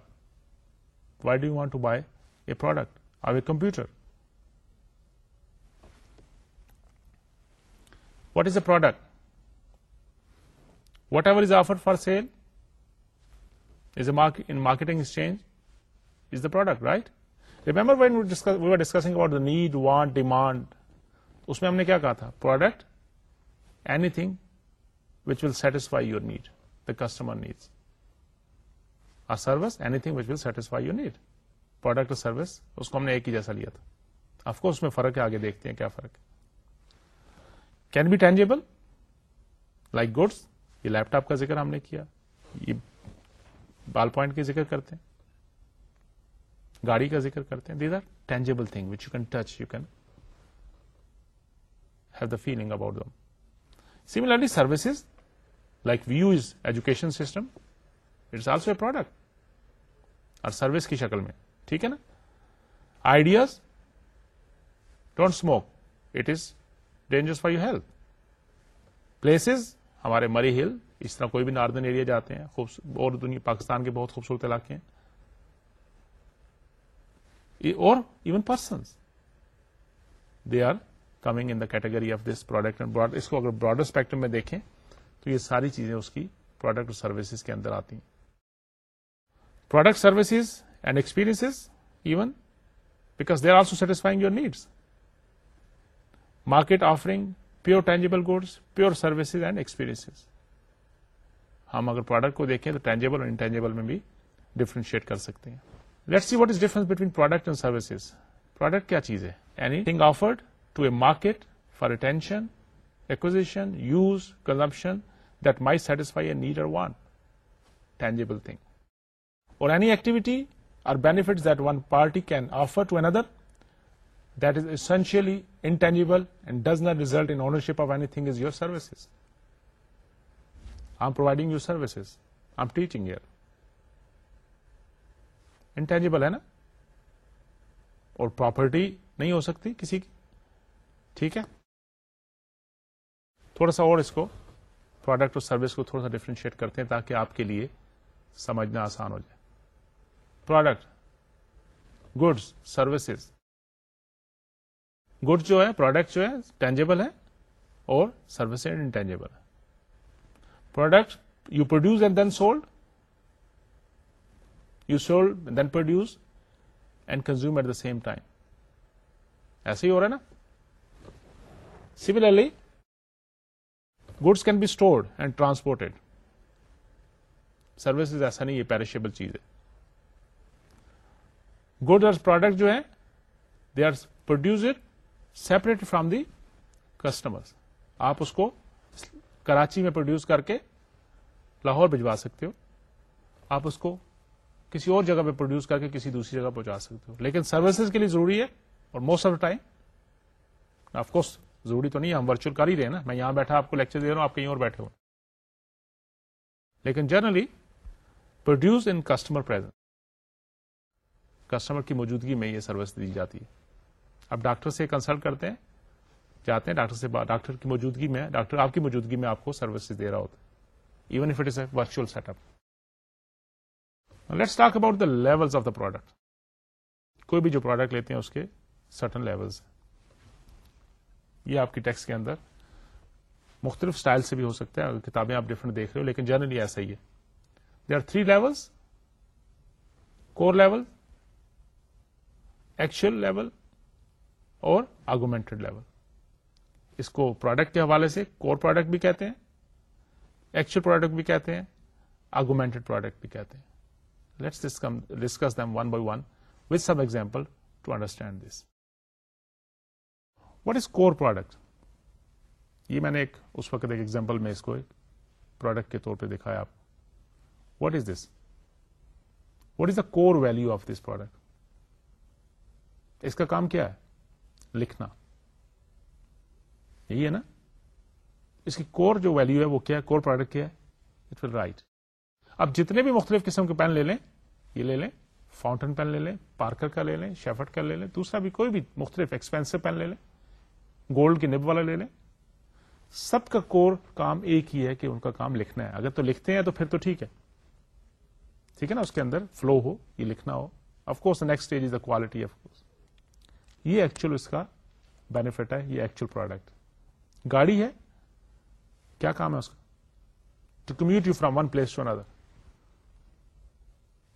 why do you want to buy a product of a computer what is a product whatever is offer for sale is a marketing exchange is the product right remember when we are discussing about the need want demand اس میں ہم نے کیا کہا تھا product anything which will satisfy your need the customer needs a service anything which will satisfy your need product service اس کو ہم نے ایک ہی جیسا لیا تھا افکوس اس میں فرق ہے آگے دیکھتے ہیں کیا فرق ہے can be tangible like goods یہ لیپ ٹاپ کا ذکر ہم نے کیا یہ بال پوائنٹ کی ذکر کرتے ہیں گاڑی کا ذکر کرتے ہیں these are tangible thing which you can touch you can have the feeling about them similarly services like view is education system it's also a product اور سروس کی شکل میں ٹھیک ہے نا ideas don't smoke it is dangerous for your health places ہمارے مری ہل، اس طرح کوئی بھی ناردرن ایریا جاتے ہیں اور دنیا، پاکستان کے بہت خوبصورت علاقے ہیں۔ اور even persons they are coming in the category of this product and اس کو اگر براڈر اسپیکٹر میں دیکھیں، تو یہ ساری چیزیں اس کی پروڈکٹ اور سروسز کے اندر آتی ہیں۔ Product services and experience even because they are also satisfying your needs market offering pure tangible goods pure services and experience ہم اگر پروڈکٹ کو دیکھیں تو ٹینجیبل اور انٹینجیبل میں بھی ڈفرینشیٹ کر سکتے ہیں۔ Let see what is difference between product and services product کیا چیز ہے؟ Anything offered to a market for attention acquisition use consumption that may satisfy a need or want tangible thing or any activity or benefit that one party can offer to another that is essentially intangible and does not result in ownership of anything is your services. I'm providing you services. I'm teaching here. Intangible ہے نا اور property نہیں ہو سکتی کسی کی ٹھیک ہے تھوڑا سا اور اس کو پروڈکٹ اور سروس کو تھوڑا سا ڈفرینشیٹ کرتے ہیں تاکہ آپ کے لیے سمجھنا آسان ہو جائے پروڈکٹ گڈس سروسز گڈ جو ہے پروڈکٹ جو ہے ٹینجیبل ہے اور سروس انٹینجیبل ہے۔ Product you produce and then sold you sold then produce and consume at the same time ایسے ہی ہو رہا ہے نا؟ Similarly goods can be stored and transported services ایسا نہیں، یہ پیرشیبل چیز ہے۔ گڈ اور پروڈکٹ جو ہے they are produce separate from the customer آپ اس کو کراچی میں پروڈیوس کر کے لاہور بھجوا سکتے ہو۔ آپ اس کو کسی اور جگہ پہ پروڈیوس کر کے کسی دوسری جگہ پہنچا سکتے ہو۔ لیکن سروسز کے لیے ضروری ہے اور most of the time of course ضروری تو نہیں ہم ورچوئل کر ہی رہے ہیں نا۔ میں یہاں بیٹھا، آپ کو لیکچر دے رہا ہوں، آپ کہیں اور بیٹھے ہو لیکن generally produce in customer present customer کی موجودگی میں یہ سروس دی جاتی ہے۔ اب ڈاکٹر سے کنسلٹ کرتے ہیں، جاتے ہیں، ڈاکٹر سے ڈاکٹر کی موجودگی میں، ڈاکٹر آپ کی موجودگی میں آپ کو سروس دے رہا ہوتا ہے even if it is a virtual set up let's talk about the level of the product کوئی بھی جو پروڈکٹ لیتے ہیں، اس کے سرٹن لیولس یہ آپ کی ٹیکس کے اندر مختلف اسٹائل سے بھی ہو سکتا ہے کتابیں آپ ڈفرنٹ دیکھ رہے ہو، لیکن جنرلی ایسا ہی ہے۔ They are three levels core level actual level اور آگومینٹڈ لیول اس کو پروڈکٹ کے حوالے سے کور پروڈکٹ بھی کہتے ہیں ایکچوئل پروڈکٹ بھی کہتے ہیں آگومینٹڈ پروڈکٹ بھی کہتے ہیں. Let's discuss them one by one with some example to understand this what is core product یہ میں نے ایک اس وقت ایک ایگزامپل میں اس کو ایک پروڈکٹ کے طور پہ دکھایا آپ. What is this what is the core value of this product اس کا کام کیا ہے؟ لکھنا۔ یہی ہے نا؟ اس کی کور جو ویلو ہے وہ کیا ہے؟ کور پروڈکٹ کیا ہے؟ اٹ ول رائٹ اب جتنے بھی مختلف قسم کے پین لے لیں، یہ لے لیں فاؤنٹن پین لے لیں پارکر کا لے لیں شیفٹ کا لے لیں، دوسرا بھی کوئی بھی مختلف ایکسپینسو پین لے لیں گولڈ کی نب والا لے لیں۔ سب کا کور کام ایک ہی ہے کہ ان کا کام لکھنا ہے۔ اگر تو لکھتے ہیں تو پھر تو ٹھیک ہے۔ ٹھیک ہے نا؟ اس کے اندر فلو ہو، یہ لکھنا ہو۔ Of course next stage is the quality of course یہ ایکچوئل اس کا بینیفٹ ہے، یہ ایکچوئل پروڈکٹ گاڑی ہے، کیا کام ہے اس کا؟ To commute you from one place to another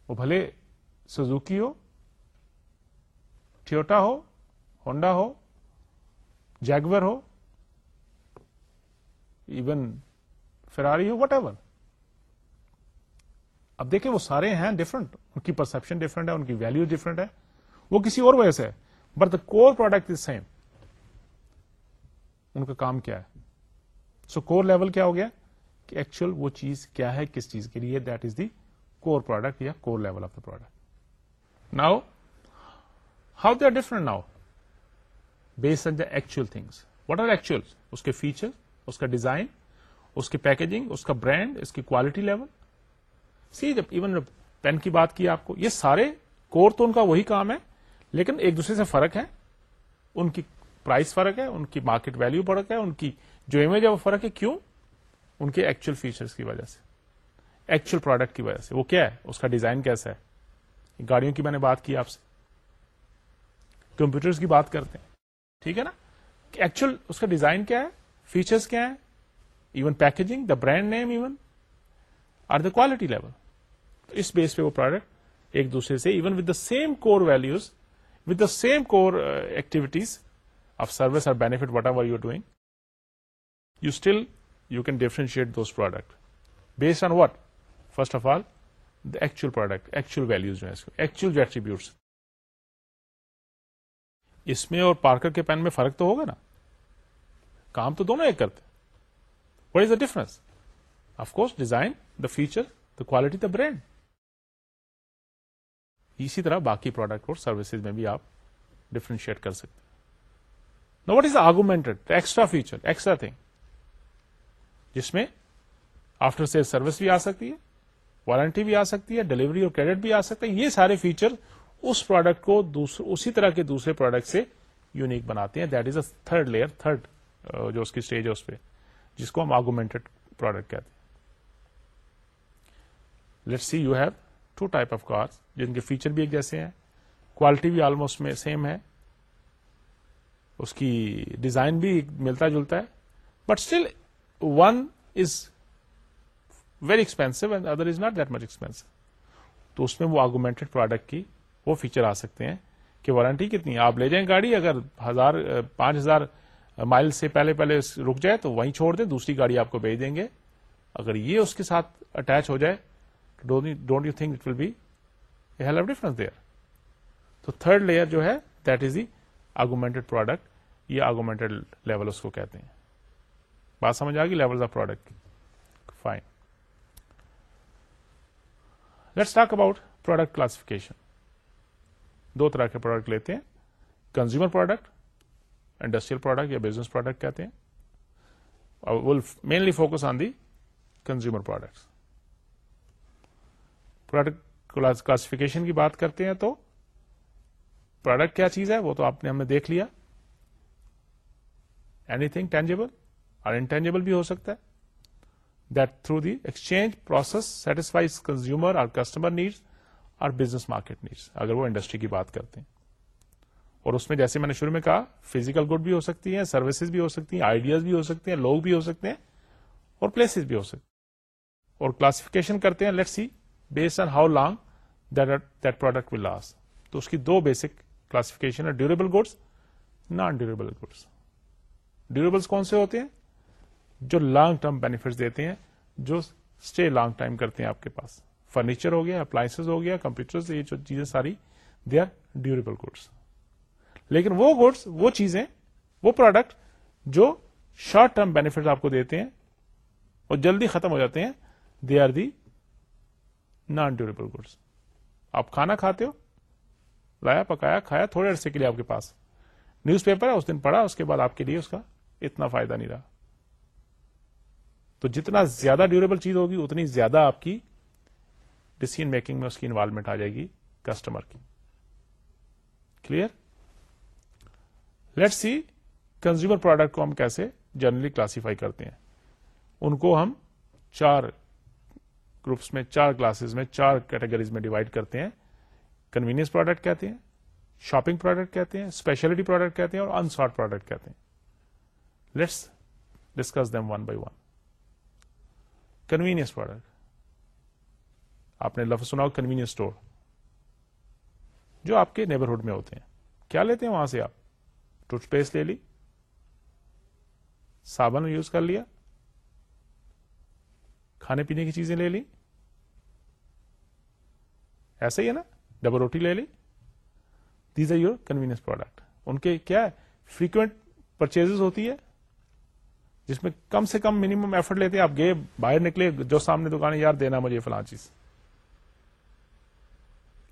وہ بھلے سزوکی ہو ٹیوٹا ہو ہونڈا ہو جیگور ہو ایون فراری ہو وٹ ایور اب دیکھیں وہ سارے ہیں ڈفرنٹ ان کی پرسپشن ڈفرنٹ ہے، ان کی ویلو ڈفرنٹ ہے. وہ کسی اور وجہ سے ہے. But the core product is same ان کا کام کیا ہے؟ سو کور لیول کیا ہو گیا؟ کہ ایکچوئل وہ چیز کیا ہے؟ کس چیز کے لیے؟ That is the core product یا core level of the product now how they are different now base on the actual things what are actual اس کے فیچر اس کا ڈیزائن اس کی پیکجنگ اس کا برانڈ اس کی کوالٹی لیول سی جب ایون پین کی بات کی آپ کو یہ سارے کور تو ان کا وہی کام ہے لیکن ایک دوسرے سے فرق ہے۔ ان کی پرائز فرق ہے، ان کی مارکیٹ ویلو فرق ہے، ان کی جو امیج ہے وہ فرق ہے۔ کیوں؟ ان کے ایکچوئل فیچرز کی وجہ سے ایکچوئل پروڈکٹ کی وجہ سے۔ وہ کیا ہے؟ اس کا ڈیزائن کیسا ہے؟ گاڑیوں کی میں نے بات کی آپ سے۔ کمپیوٹرز کی بات کرتے ہیں۔ ٹھیک ہے نا؟ ایکچوئل اس کا ڈیزائن کیا ہے؟ فیچرس کیا ہے even packaging the brand name even or the quality level us base پہ وہ پروڈکٹ ایک دوسرے سے even with the same core values with the same core activities of service or benefit whatever you doing you still you can differentiate those product based on what first of all the actual product actual values جو ہے actual attributes اس میں اور Parker کے pain میں فرق تو ہوگا نا کام تو دونوں ایک کرتے what is the difference of course design the feature the quality the brand اسی طرح باقی پروڈکٹ اور سروسز میں بھی آپ ڈفرینشیٹ کر سکتے نا what is augmented extra feature extra thing جس میں آفٹر سیل سروس بھی آ سکتی ہے وارنٹی بھی آ سکتی ہے ڈلیوری اور کریڈٹ بھی آ سکتا ہے یہ سارے فیچر اس پروڈکٹ کو اسی طرح کے دوسرے پروڈکٹ سے یونیک بناتے ہیں۔ That is a third layer third جو اس کی اسٹیج ہے اس پہ، جس کو ہم آرگومینٹڈ پروڈکٹ کہتے ہیں۔ Let see you have two type of car جن کے فیچر بھی ایک جیسے ہیں. کوالٹی بھی آلموسٹ میں سیم ہے. اس کی ڈیزائن بھی ملتا جلتا ہے. But still one is very expensive and other is not that much expensive تو اس میں وہ آرگومینٹڈ پروڈکٹ کی وہ فیچر آ سکتے ہیں کہ وارنٹی کتنی ہے. آپ لے جائیں گاڑی، اگر ہزار، پانچ ہزار مائل سے پہلے پہلے رک جائے تو وہیں چھوڑ دیں، دوسری گاڑی آپ کو بھیج دیں گے. اگر یہ اس کے ساتھ اٹیچ ہو جائے don't you think it will be hell of difference there تو تھرڈ لیئر جو ہے that is the augmented product یا آگومینٹڈ لیول اس کو کہتے ہیں بات سمجھ آ گئی level of product fine let's talk about product classification دو طرح کے پروڈکٹ لیتے ہیں کنزیومر پروڈکٹ انڈسٹریل پروڈکٹ یا بزنس پروڈکٹ کہتے ہیں will mainly focus on the consumer products product classification کی بات کرتے ہیں تو پروڈکٹ کیا چیز ہے؟ وہ تو آپ نے ہم نے دیکھ لیا۔ اینی تھنگ ٹینجیبل اور انٹینجیبل بھی ہو سکتا ہے۔ That through the exchange process satisfies consumer اور کسٹمر نیڈس اور بزنس مارکیٹ نیڈس اگر وہ انڈسٹری کی بات کرتے ہیں۔ اور اس میں جیسے میں نے شروع میں کہا فزیکل گڈ بھی ہو سکتی ہیں سروسز بھی ہو سکتی ہیں آئیڈیاز بھی ہو سکتے ہیں، لوگ بھی ہو سکتے ہیں اور پلیسز بھی ہو سکتے ہیں۔ اور کلاسفکیشن کرتے ہیں let see based on how long that product will last تو اس کی دو بیسک کلاسفکیشن ہے durable goods non durable goods durables کون سے ہوتے ہیں؟ جو لانگ ٹرم بینیفٹ دیتے ہیں، جو اسٹے لانگ ٹائم کرتے ہیں آپ کے پاس. فرنیچر ہو گیا اپلائنس ہو گیا کمپیوٹر یہ جو چیزیں ساری دے آر ڈیوریبل گڈس لیکن وہ گڈس وہ چیزیں، وہ پروڈکٹ جو شارٹ ٹرم بینیفٹ آپ کو دیتے ہیں اور جلدی ختم ہو جاتے ہیں they are the non durable goods آپ کھانا کھاتے ہو، لایا، پکایا، کھایا، تھوڑے عرصے کے لیے آپ کے پاس۔ نیوز پیپر ہے، اس دن پڑھا، اس کے بعد آپ کے لیے اس کا اتنا فائدہ نہیں رہا۔ تو جتنا زیادہ ڈیوریبل چیز ہوگی، اتنی زیادہ آپ کی ڈسیزن میکنگ میں اس کی انوالومنٹ آ جائے گی کسٹمر کی۔ Clear let see consumer product کو ہم کیسے جنرلی کلاسیفائی کرتے ہیں۔ ان کو ہم چار گروپس میں، چار کلاسز میں، چار کیٹیگریز میں ڈیوائڈ کرتے ہیں۔ کنوینئنس پروڈکٹ کہتے ہیں شاپنگ پروڈکٹ کہتے ہیں اسپیشلٹی پروڈکٹ کہتے ہیں اور انسارٹ پروڈکٹ کہتے ہیں۔ Let's discuss them one by one convenience product آپ نے لفظ سنا کنوینئنس اسٹور جو آپ کے نیبرہڈ میں ہوتے ہیں۔ کیا لیتے ہیں وہاں سے آپ؟ ٹوتھ پیسٹ لے لی۔ صابن یوز کر لیا۔ کھانے پینے کی چیزیں لے لی۔ ایسا ہی ہے نا ڈبل روٹی لے لی۔ These are your convenience product ان کے کیا ہے فریکوینٹ پرچیز ہوتی ہے، جس میں کم سے کم منیمم ایفرٹ لیتے ہیں۔ آپ گئے، باہر نکلے، جو سامنے دکان یار، دینا مجھے فلاں چیز۔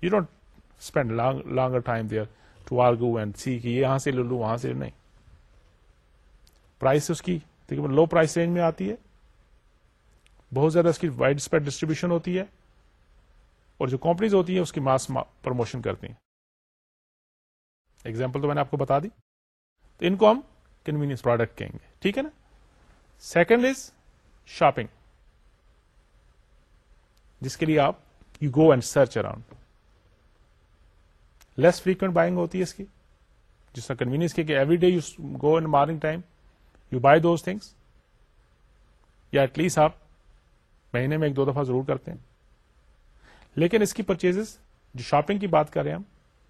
You don't spend longer time there to or go and see کہ یہاں سے لے لوں وہاں سے نہیں۔ پرائس اس کی لو پرائس رینج میں آتی ہے۔ بہت زیادہ اس کی وائڈ اسپیڈ ڈسٹریبیوشن ہوتی ہے۔ اور جو کمپنیز ہوتی ہیں اس کی ماس پروموشن کرتی ہیں۔ ایگزامپل تو میں نے آپ کو بتا دی۔ تو ان کو ہم کنوینئنس پروڈکٹ کہیں گے۔ ٹھیک ہے نا؟ سیکنڈ از شاپنگ جس کے لیے آپ you go and search around less frequent buying ہوتی ہے اس کی۔ جس کا کنوینئنس کی کہ every day you go in morning time you buy those things یا ایٹ لیسٹ آپ مہینے میں ایک دو دفعہ ضرور کرتے ہیں۔ لیکن اس کی پرچیز جو شاپنگ کی بات کر رہے ہیں ہم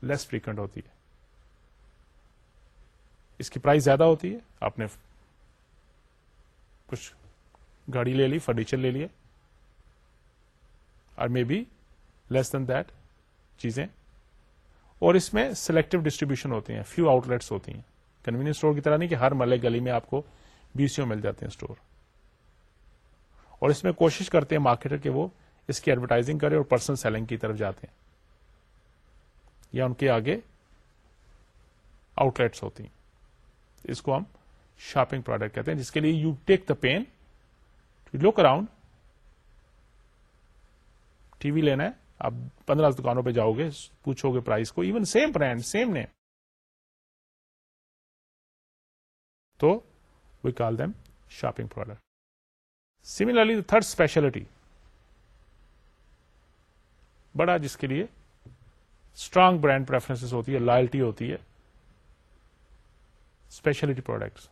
لیس فریکوینٹ ہوتی ہے۔ اس کی پرائز زیادہ ہوتی ہے۔ آپ نے کچھ گاڑی لے لی فرنیچر لے لیے۔ اور may be less then that چیزیں۔ اور اس میں سلیکٹو ڈسٹریبیوشن ہوتے ہیں فیو آؤٹ لیٹس ہوتی ہیں۔ کنوینئنس اسٹور کی طرح نہیں کہ ہر ملے گلی میں آپ کو بیسوں مل جاتے ہیں اسٹور اور اس میں کوشش کرتے ہیں مارکیٹر کے وہ اس کی ایڈورٹائزنگ کرے اور پرسنل سیلنگ کی طرف جاتے ہیں۔ یا ان کے آگے آؤٹ لیٹس ہوتی ہیں۔ اس کو ہم شاپنگ پروڈکٹ کہتے ہیں، جس کے لیے you take the pain to look around TV لینا ہے، آپ پندرہ دکانوں پہ جاؤ گے، پوچھو گے پرائز کو even same brand same name تو we call them shopping product similarly third specialty بڑا جس کے لیے اسٹرانگ برانڈ پریفرنس ہوتی ہے لائلٹی ہوتی ہے اسپیشلٹی پروڈکٹس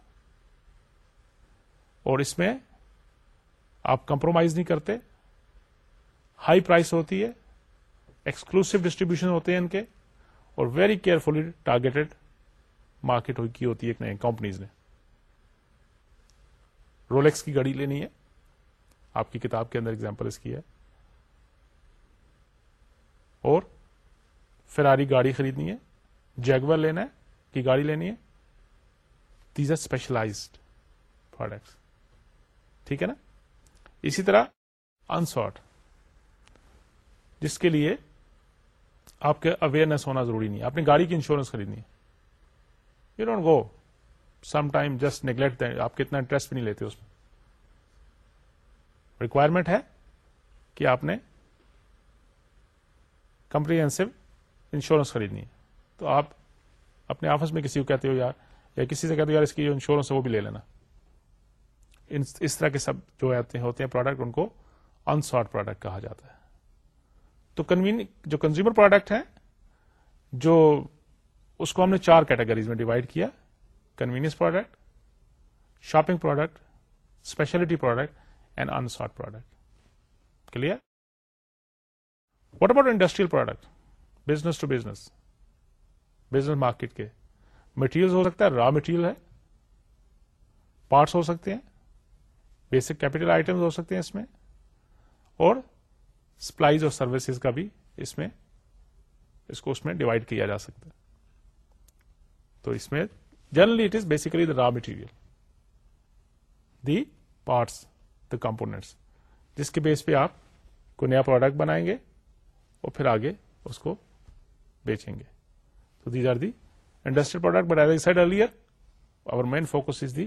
اور اس میں آپ کمپرومائز نہیں کرتے ہائی پرائس ہوتی ہے ایکسکلوسو ڈسٹریبیوشن ہوتے ہیں ان کے، اور ویری کیئرفلی ٹارگیٹڈ مارکیٹ کی ہوتی ہے نئے کمپنیز نے۔ رولیکس کی گاڑی لینی ہے، آپ کی کتاب کے اندر ایگزامپل اس کی ہے۔ اور فراری گاڑی خریدنی ہے جیگور لینا ہے، کی گاڑی لینی ہے۔ دیز آر اسپیشلائزڈ پروڈکٹس ٹھیک ہے نا؟ اسی طرح انسارٹ جس کے لیے آپ کے اویئرنیس ہونا ضروری نہیں ہے۔ آپ نے گاڑی کی انشورنس خریدنی ہے۔ You don't go some time just neglect آپ کتنا انٹرسٹ بھی نہیں لیتے اس میں۔ ریکوائرمنٹ ہے کہ آپ نے کمپریہنسو انشورنس خریدنی ہے۔ تو آپ اپنے آفس میں کسی کو کہتے ہو یار، یا کسی سے کہتے ہو یار، اس کی جو انشورنس ہے وہ بھی لے لینا۔ اس طرح کے سب جو ہوتے ہیں پروڈکٹ ان کو انسارٹ پروڈکٹ کہا جاتا ہے۔ تو جو کنزیومر پروڈکٹ ہے جو اس کو ہم نے چار کیٹیگریز میں ڈیوائڈ کیا۔ Convenience product shopping product specialty product and unsought product clear what about industrial product business to business business market کے. مٹیریل ہو سکتا ہے را مٹیریل ہے. پارٹس ہو سکتے ہیں. بیسک کیپیٹل آئٹم ہو سکتے ہیں اس میں. اور سپلائیز اور سروسز کا بھی اس میں، اس کو اس میں ڈیوائڈ کیا جا سکتا ہے. تو اس میں generally it is basically the raw material the parts the components جس کے بیس پہ آپ کوئی نیا پروڈکٹ بنائیں گے اور پھر آگے اس کو بیچیں گے۔ تو these are the industrial product but as said earlier our main focus is the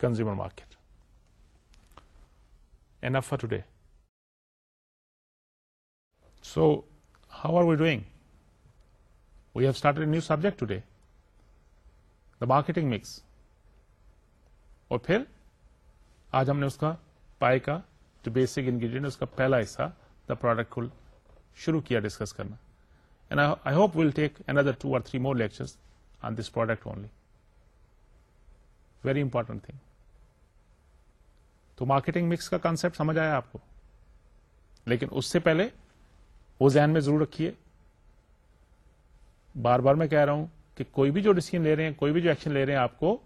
consumer market enough for today so how are we doing we have start a new subject today the marketing mix اور پھر آج ہم نے اس کا پائے کا، جو basic ingredient اس کا پہلا حصہ دا پروڈکٹ کو شروع کیا ڈسکس کرنا۔ And I hope will take another two or three more lecture on this product only very important thing تو مارکیٹنگ مکس کا کانسپٹ سمجھ آیا آپ کو؟ لیکن اس سے پہلے وہ ذہن میں ضرور رکھیے۔ بار بار میں کہہ رہا ہوں کہ کوئی بھی جو ڈیسیزن لے رہے ہیں، کوئی بھی جو ایکشن لے رہے ہیں، آپ کو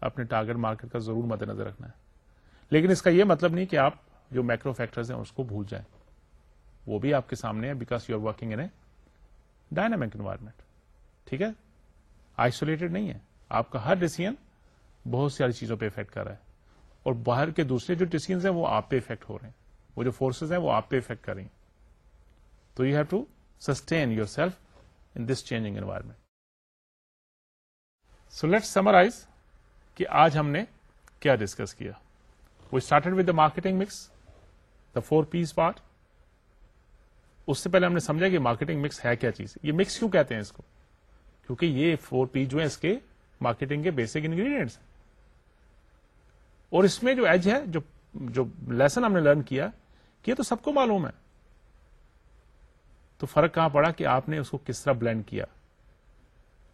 اپنے ٹارگیٹ مارکیٹ کا ضرور مد نظر رکھنا ہے۔ لیکن اس کا یہ مطلب نہیں کہ آپ جو مائکرو فیکٹرز ہیں، اس کو بھول جائیں۔ وہ بھی آپ کے سامنے ہے because you are working in a dynamic environment ٹھیک ہے؟ آئسولیٹڈ نہیں ہے. آپ کا ہر ڈیسیزن بہت ساری چیزوں پہ افیکٹ کر رہا ہے. اور باہر کے دوسرے جو ڈیسیزنس ہیں وہ آپ پہ افیکٹ ہو رہے ہیں. وہ جو فورسز ہیں وہ آپ پہ افیکٹ کر رہی ہیں. تو you have to sustain yourself in this changing environment so let summarize کہ آج ہم نے کیا ڈسکس کیا. We started with the marketing mix the four P's part اس سے پہلے ہم نے سمجھا کہ مارکیٹنگ مکس ہے کیا چیز؟ یہ مکس کیوں کہتے ہیں اس کو؟ کیونکہ یہ فور پی جو ہے اس کے مارکیٹنگ کے بیسک انگریڈینٹس اور اس میں جو ایج ہے، جو جو لیسن ہم نے لرن کیا، کہ یہ تو سب کو معلوم ہے۔ تو فرق کہاں پڑا کہ آپ نے اس کو کس طرح بلینڈ کیا؟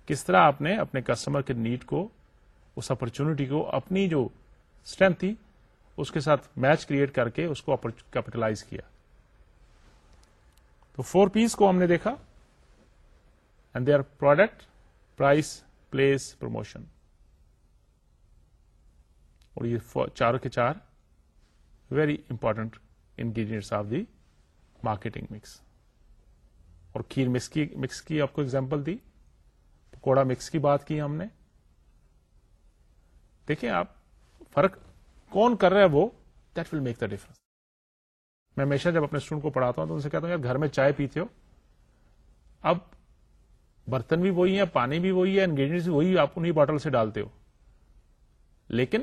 کس طرح آپ نے اپنے کسٹمر کے نیڈ کو، اس اپرچونٹی کو، اپنی جو اسٹرینتھ تھی، اس کے ساتھ میچ کریٹ کر کے اس کو کیپٹلائز کیا؟ تو فور پیس کو ہم نے دیکھا and they are product price place promotion اور یہ چار کے چار very important ingredients of the marketing mix اور کھیر مکس کی مکس کی آپ کو اگزامپل دی. پکوڑا مکس کی بات کی ہم نے. دیکھیں آپ فرق کون کر رہا ہے وہ that will make the difference میں ہمیشہ جب اپنے اسٹوڈنٹ کو پڑھاتا ہوں تو ان سے کہتا ہوں، یار، گھر میں چائے پیتے ہو. اب برتن بھی وہی ہے پانی بھی وہی ہے انگریڈینٹس بھی وہی آپ انہیں باٹل سے ڈالتے ہو۔ لیکن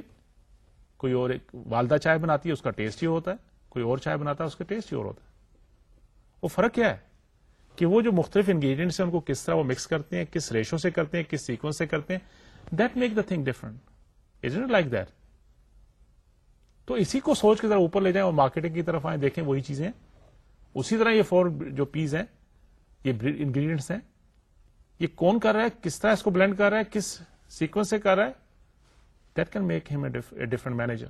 کوئی اور ایک والدہ چائے بناتی ہے، اس کا ٹیسٹ ہی ہوتا ہے۔ کوئی اور چائے بناتا ہے، اس کا ٹیسٹ ہی اور ہوتا ہے۔ وہ فرق کیا ہے؟ کہ وہ جو مختلف انگریڈینٹس ہیں، ان کو کس طرح وہ مکس کرتے ہیں، کس ریشو سے کرتے ہیں، کس سیکوینس سے کرتے ہیں that make the thing different is it like that تو اسی کو سوچ کے ذرا اوپر لے جائیں اور مارکیٹنگ کی طرف آئیں، دیکھیں وہی چیزیں۔ اسی طرح یہ فور جو پیز ہیں، یہ انگریڈینٹس ہیں۔ یہ کون کر رہا ہے؟ کس طرح اس کو بلینڈ کر رہا ہے؟ کس سیکوینس سے کر رہا ہے؟ دیٹ کین میک ہم اے ڈفرنٹ مینیجر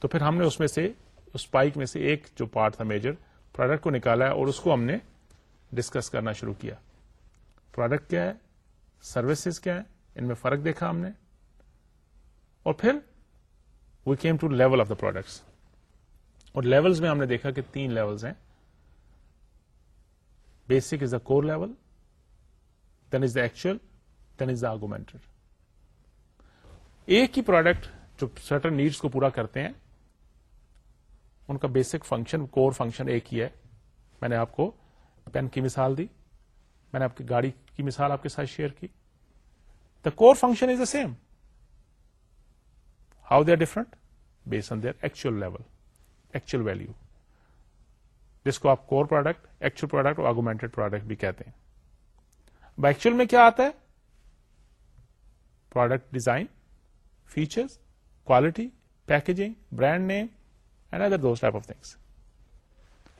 تو پھر ہم نے اس میں سے، اس پائک میں سے ایک جو پارٹ تھا میجر پروڈکٹ کو نکالا ہے اور اس کو ہم نے ڈسکس کرنا شروع کیا۔ پروڈکٹ کیا ہے؟ سروسز کیا ہے ان میں فرق دیکھا ہم نے۔ اور پھر we came to level of the products اور لیولس میں ہم نے دیکھا کہ تین لیولس ہیں. Basic is the core level then is the actual then is the augmented ایک ہی پروڈکٹ جو سرٹن نیڈس کو پورا کرتے ہیں، ان کا بیسک فنکشن کور فنکشن ایک ہی ہے. میں نے آپ کو پین کی مثال دی. میں نے آپ کی گاڑی کی مثال آپ کے ساتھ شیئر کی. The core function is the same how they are different base on their actual level actual value جس کو آپ کور پروڈکٹ ایکچوئل پروڈکٹ اور آگومینٹڈ پروڈکٹ بھی کہتے ہیں اب ایکچوئل میں کیا آتا ہے product design features quality packaging brand name and other those type of things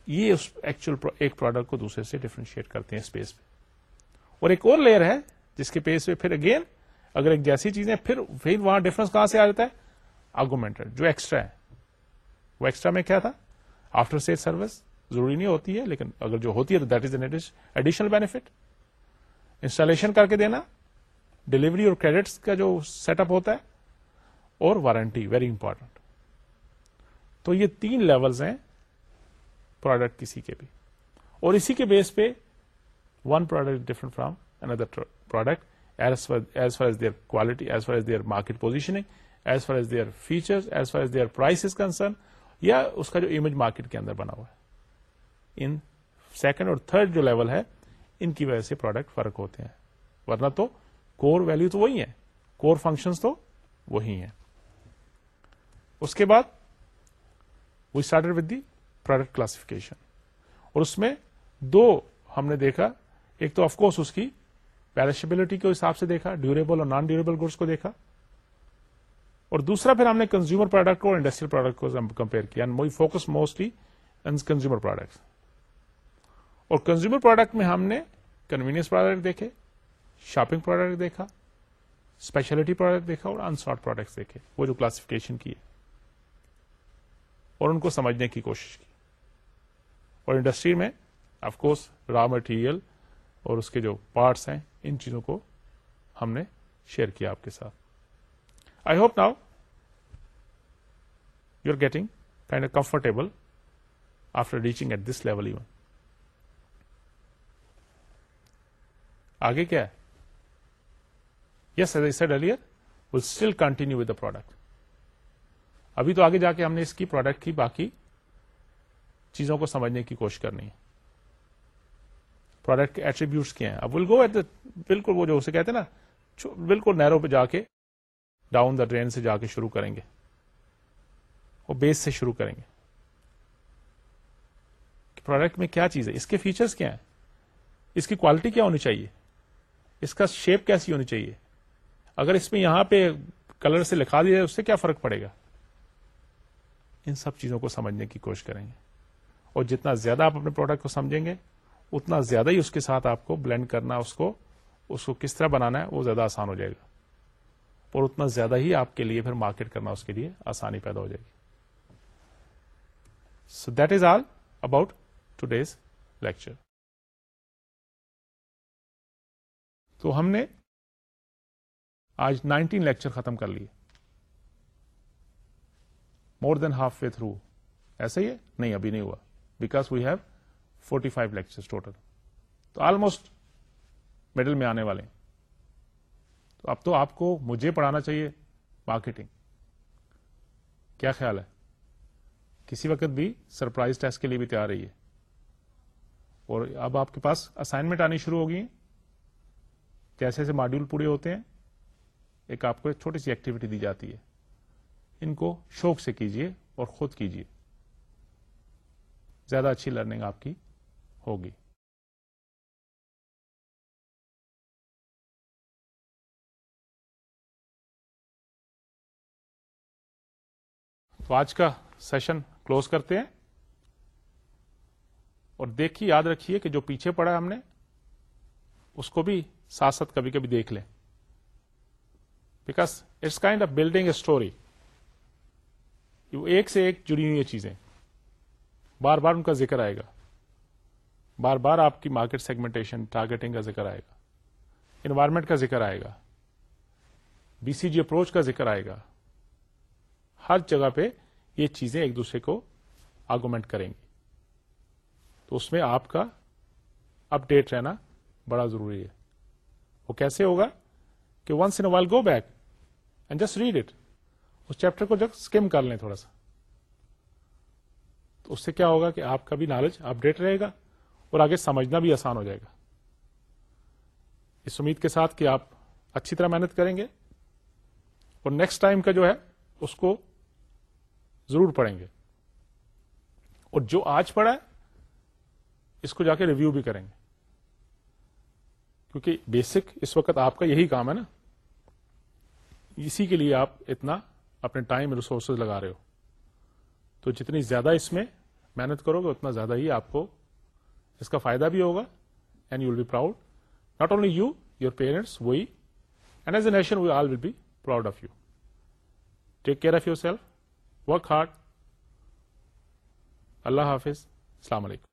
یہ ایکچوئل ایک پروڈکٹ کو دوسرے سے ڈفرینشیٹ کرتے ہیں اسپیس پہ اور ایک اور لیئر ہے جس کے پیس پہ پھر اگین اگر ایک جیسی چیزیں پھر پھر وہاں ڈفرنس کہاں سے آ جاتا ہے آرگومینٹڈ جو ایکسٹرا ہے. وہ ایکسٹرا میں کیا تھا؟ آفٹر سیل سروس ضروری نہیں ہوتی ہے، لیکن اگر جو ہوتی ہے تو that is an additional benefit installation کر کے دینا ڈلیوری اور کریڈٹس کا جو سیٹ اپ ہوتا ہے، اور وارنٹی ویری امپورٹنٹ تو یہ تین لیولز ہیں پروڈکٹ کسی کے بھی. اور اسی کے بیس پہ one product different from another product as far as their quality as far as their market positioning as far as their feature as far as their price is concern یا اس کا جو امیج مارکیٹ کے اندر بنا ہوا ہے۔ ان second اور تھرڈ جو لیول ہے، ان کی وجہ سے پروڈکٹ فرق ہوتے ہیں۔ ورنہ تو کور ویلو تو وہی ہے کور فنکشنز تو وہی ہیں۔ اس کے بعد we started with the product classification اور اس میں دو ہم نے دیکھا۔ ایک تو آف کورس اس کی پیرشبلٹی کے حساب سے دیکھا ڈیوریبل اور نان ڈیوریبل گڈس کو دیکھا۔ اور دوسرا پھر ہم نے کنزیومر پروڈکٹ کو یعنی اور انڈسٹریل پروڈکٹ کو کمپیئر کیا we focus mostly consumer product اور کنزیومر پروڈکٹ میں ہم نے کنوینئنس پروڈکٹ دیکھے شاپنگ پروڈکٹ دیکھا اسپیشلٹی پروڈکٹ دیکھا اور انسارٹ پروڈکٹ دیکھے، وہ جو کلاسفکیشن کی ہے۔ اور ان کو سمجھنے کی کوشش کی۔ اور انڈسٹری میں آف کورس را مٹیریل اور اس کے جو پارٹس ہیں، ان چیزوں کو ہم نے شیئر کیا آپ کے ساتھ۔ I hope now you are getting kind of comfortable after reaching at this level even آگے کیا ہے yes as I said earlier will still continue with the product ابھی تو آگے جا کے ہم نے اس کی پروڈکٹ کی باقی چیزوں کو سمجھنے کی کوشش کرنی ہے پروڈکٹ کے ایٹریبیوٹس کیا ہیں اب ول گو ایٹ دا بالکل وہ جو اسے کہتے ہیں نا بالکل نیرو پہ جا کے ڈاؤن دا ڈرین سے جا کے شروع کریں گے۔ وہ بیس سے شروع کریں گے۔ پروڈکٹ میں کیا چیز ہے؟ اس کے فیچرز کیا ہیں؟ اس کی کوالٹی کیا ہونی چاہیے؟ اس کا شیپ کیسی ہونی چاہیے؟ اگر اس میں یہاں پہ کلر سے لکھا دیا اس سے کیا فرق پڑے گا؟ ان سب چیزوں کو سمجھنے کی کوشش کریں گے۔ اور جتنا زیادہ آپ اپنے پروڈکٹ کو سمجھیں گے، اتنا زیادہ ہی اس کے ساتھ آپ کو بلینڈ کرنا، اس کو اس کو کس طرح بنانا ہے، وہ زیادہ آسان ہو جائے گا۔ اور اتنا زیادہ ہی آپ کے لیے پھر مارکیٹ کرنا اس کے لیے آسانی پیدا ہو جائے گی۔ So that is all about two these lecture تو ہم نے آج نائنٹین لیکچر ختم کر لیے۔ مور دین ہاف وے تھرو ایسا ہی ہے؟ نہیں، ابھی نہیں ہوا۔ Because we have forty five lecture total تو آلموسٹ مڈل میں آنے والے تو اب تو آپ کو مجھے پڑھانا چاہیے مارکیٹنگ کیا خیال ہے؟ کسی وقت بھی سرپرائز ٹیسٹ کے لیے بھی تیار رہی ہے اور اب آپ کے پاس اسائنمنٹ آنی شروع ہو گئی جیسے جیسے ماڈیول پورے ہوتے ہیں؟ ایک آپ کو ایک چھوٹی سی ایکٹیویٹی دی جاتی ہے. ان کو شوق سے کیجیے اور خود کیجیے زیادہ اچھی لرننگ آپ کی ہوگی. تو آج کا سیشن کلوز کرتے ہیں۔ اور دیکھیے، یاد رکھیے کہ جو پیچھے پڑا ہم نے، اس کو بھی ساتھ ساتھ کبھی کبھی دیکھ لیں۔ Because it's kind of building a story ایک سے ایک جڑی ہوئی چیزیں۔ بار بار ان کا ذکر آئے گا۔ بار بار آپ کی مارکیٹ سیگمنٹیشن ٹارگیٹنگ کا ذکر آئے گا۔ انوائرمنٹ کا ذکر آئے گا۔ بی سی جی اپروچ کا ذکر آئے گا۔ ہر جگہ پہ یہ چیزیں ایک دوسرے کو آرگومنٹ کریں گی۔ تو اس میں آپ کا اپ ڈیٹ رہنا بڑا ضروری ہے۔ وہ کیسے ہوگا کہ once in while go back and just read it us chapter کو جب اسکیم کر لیں تھوڑا سا۔ تو اس سے کیا ہوگا کہ آپ کا بھی نالج اپڈیٹ رہے گا اور آگے سمجھنا بھی آسان ہو جائے گا۔ اس امید کے ساتھ کہ آپ اچھی طرح محنت کریں گے اور نیکسٹ ٹائم کا جو ہے اس کو ضرور پڑھیں گے۔ اور جو آج پڑھا ہے، اس کو جا کے ریویو بھی کریں گے۔ کیونکہ بیسک اس وقت آپ کا یہی کام ہے نا۔ اسی کے لیے آپ اتنا اپنے ٹائم ریسورسز لگا رہے ہو۔ تو جتنی زیادہ اس میں محنت کرو گے، اتنا زیادہ ہی آپ کو اس کا فائدہ بھی ہوگا۔ And you will be proud not only you your parents we and as a nation we all will be proud of you take care of yourself work hard اللہ حافظ۔ السلام علیکم۔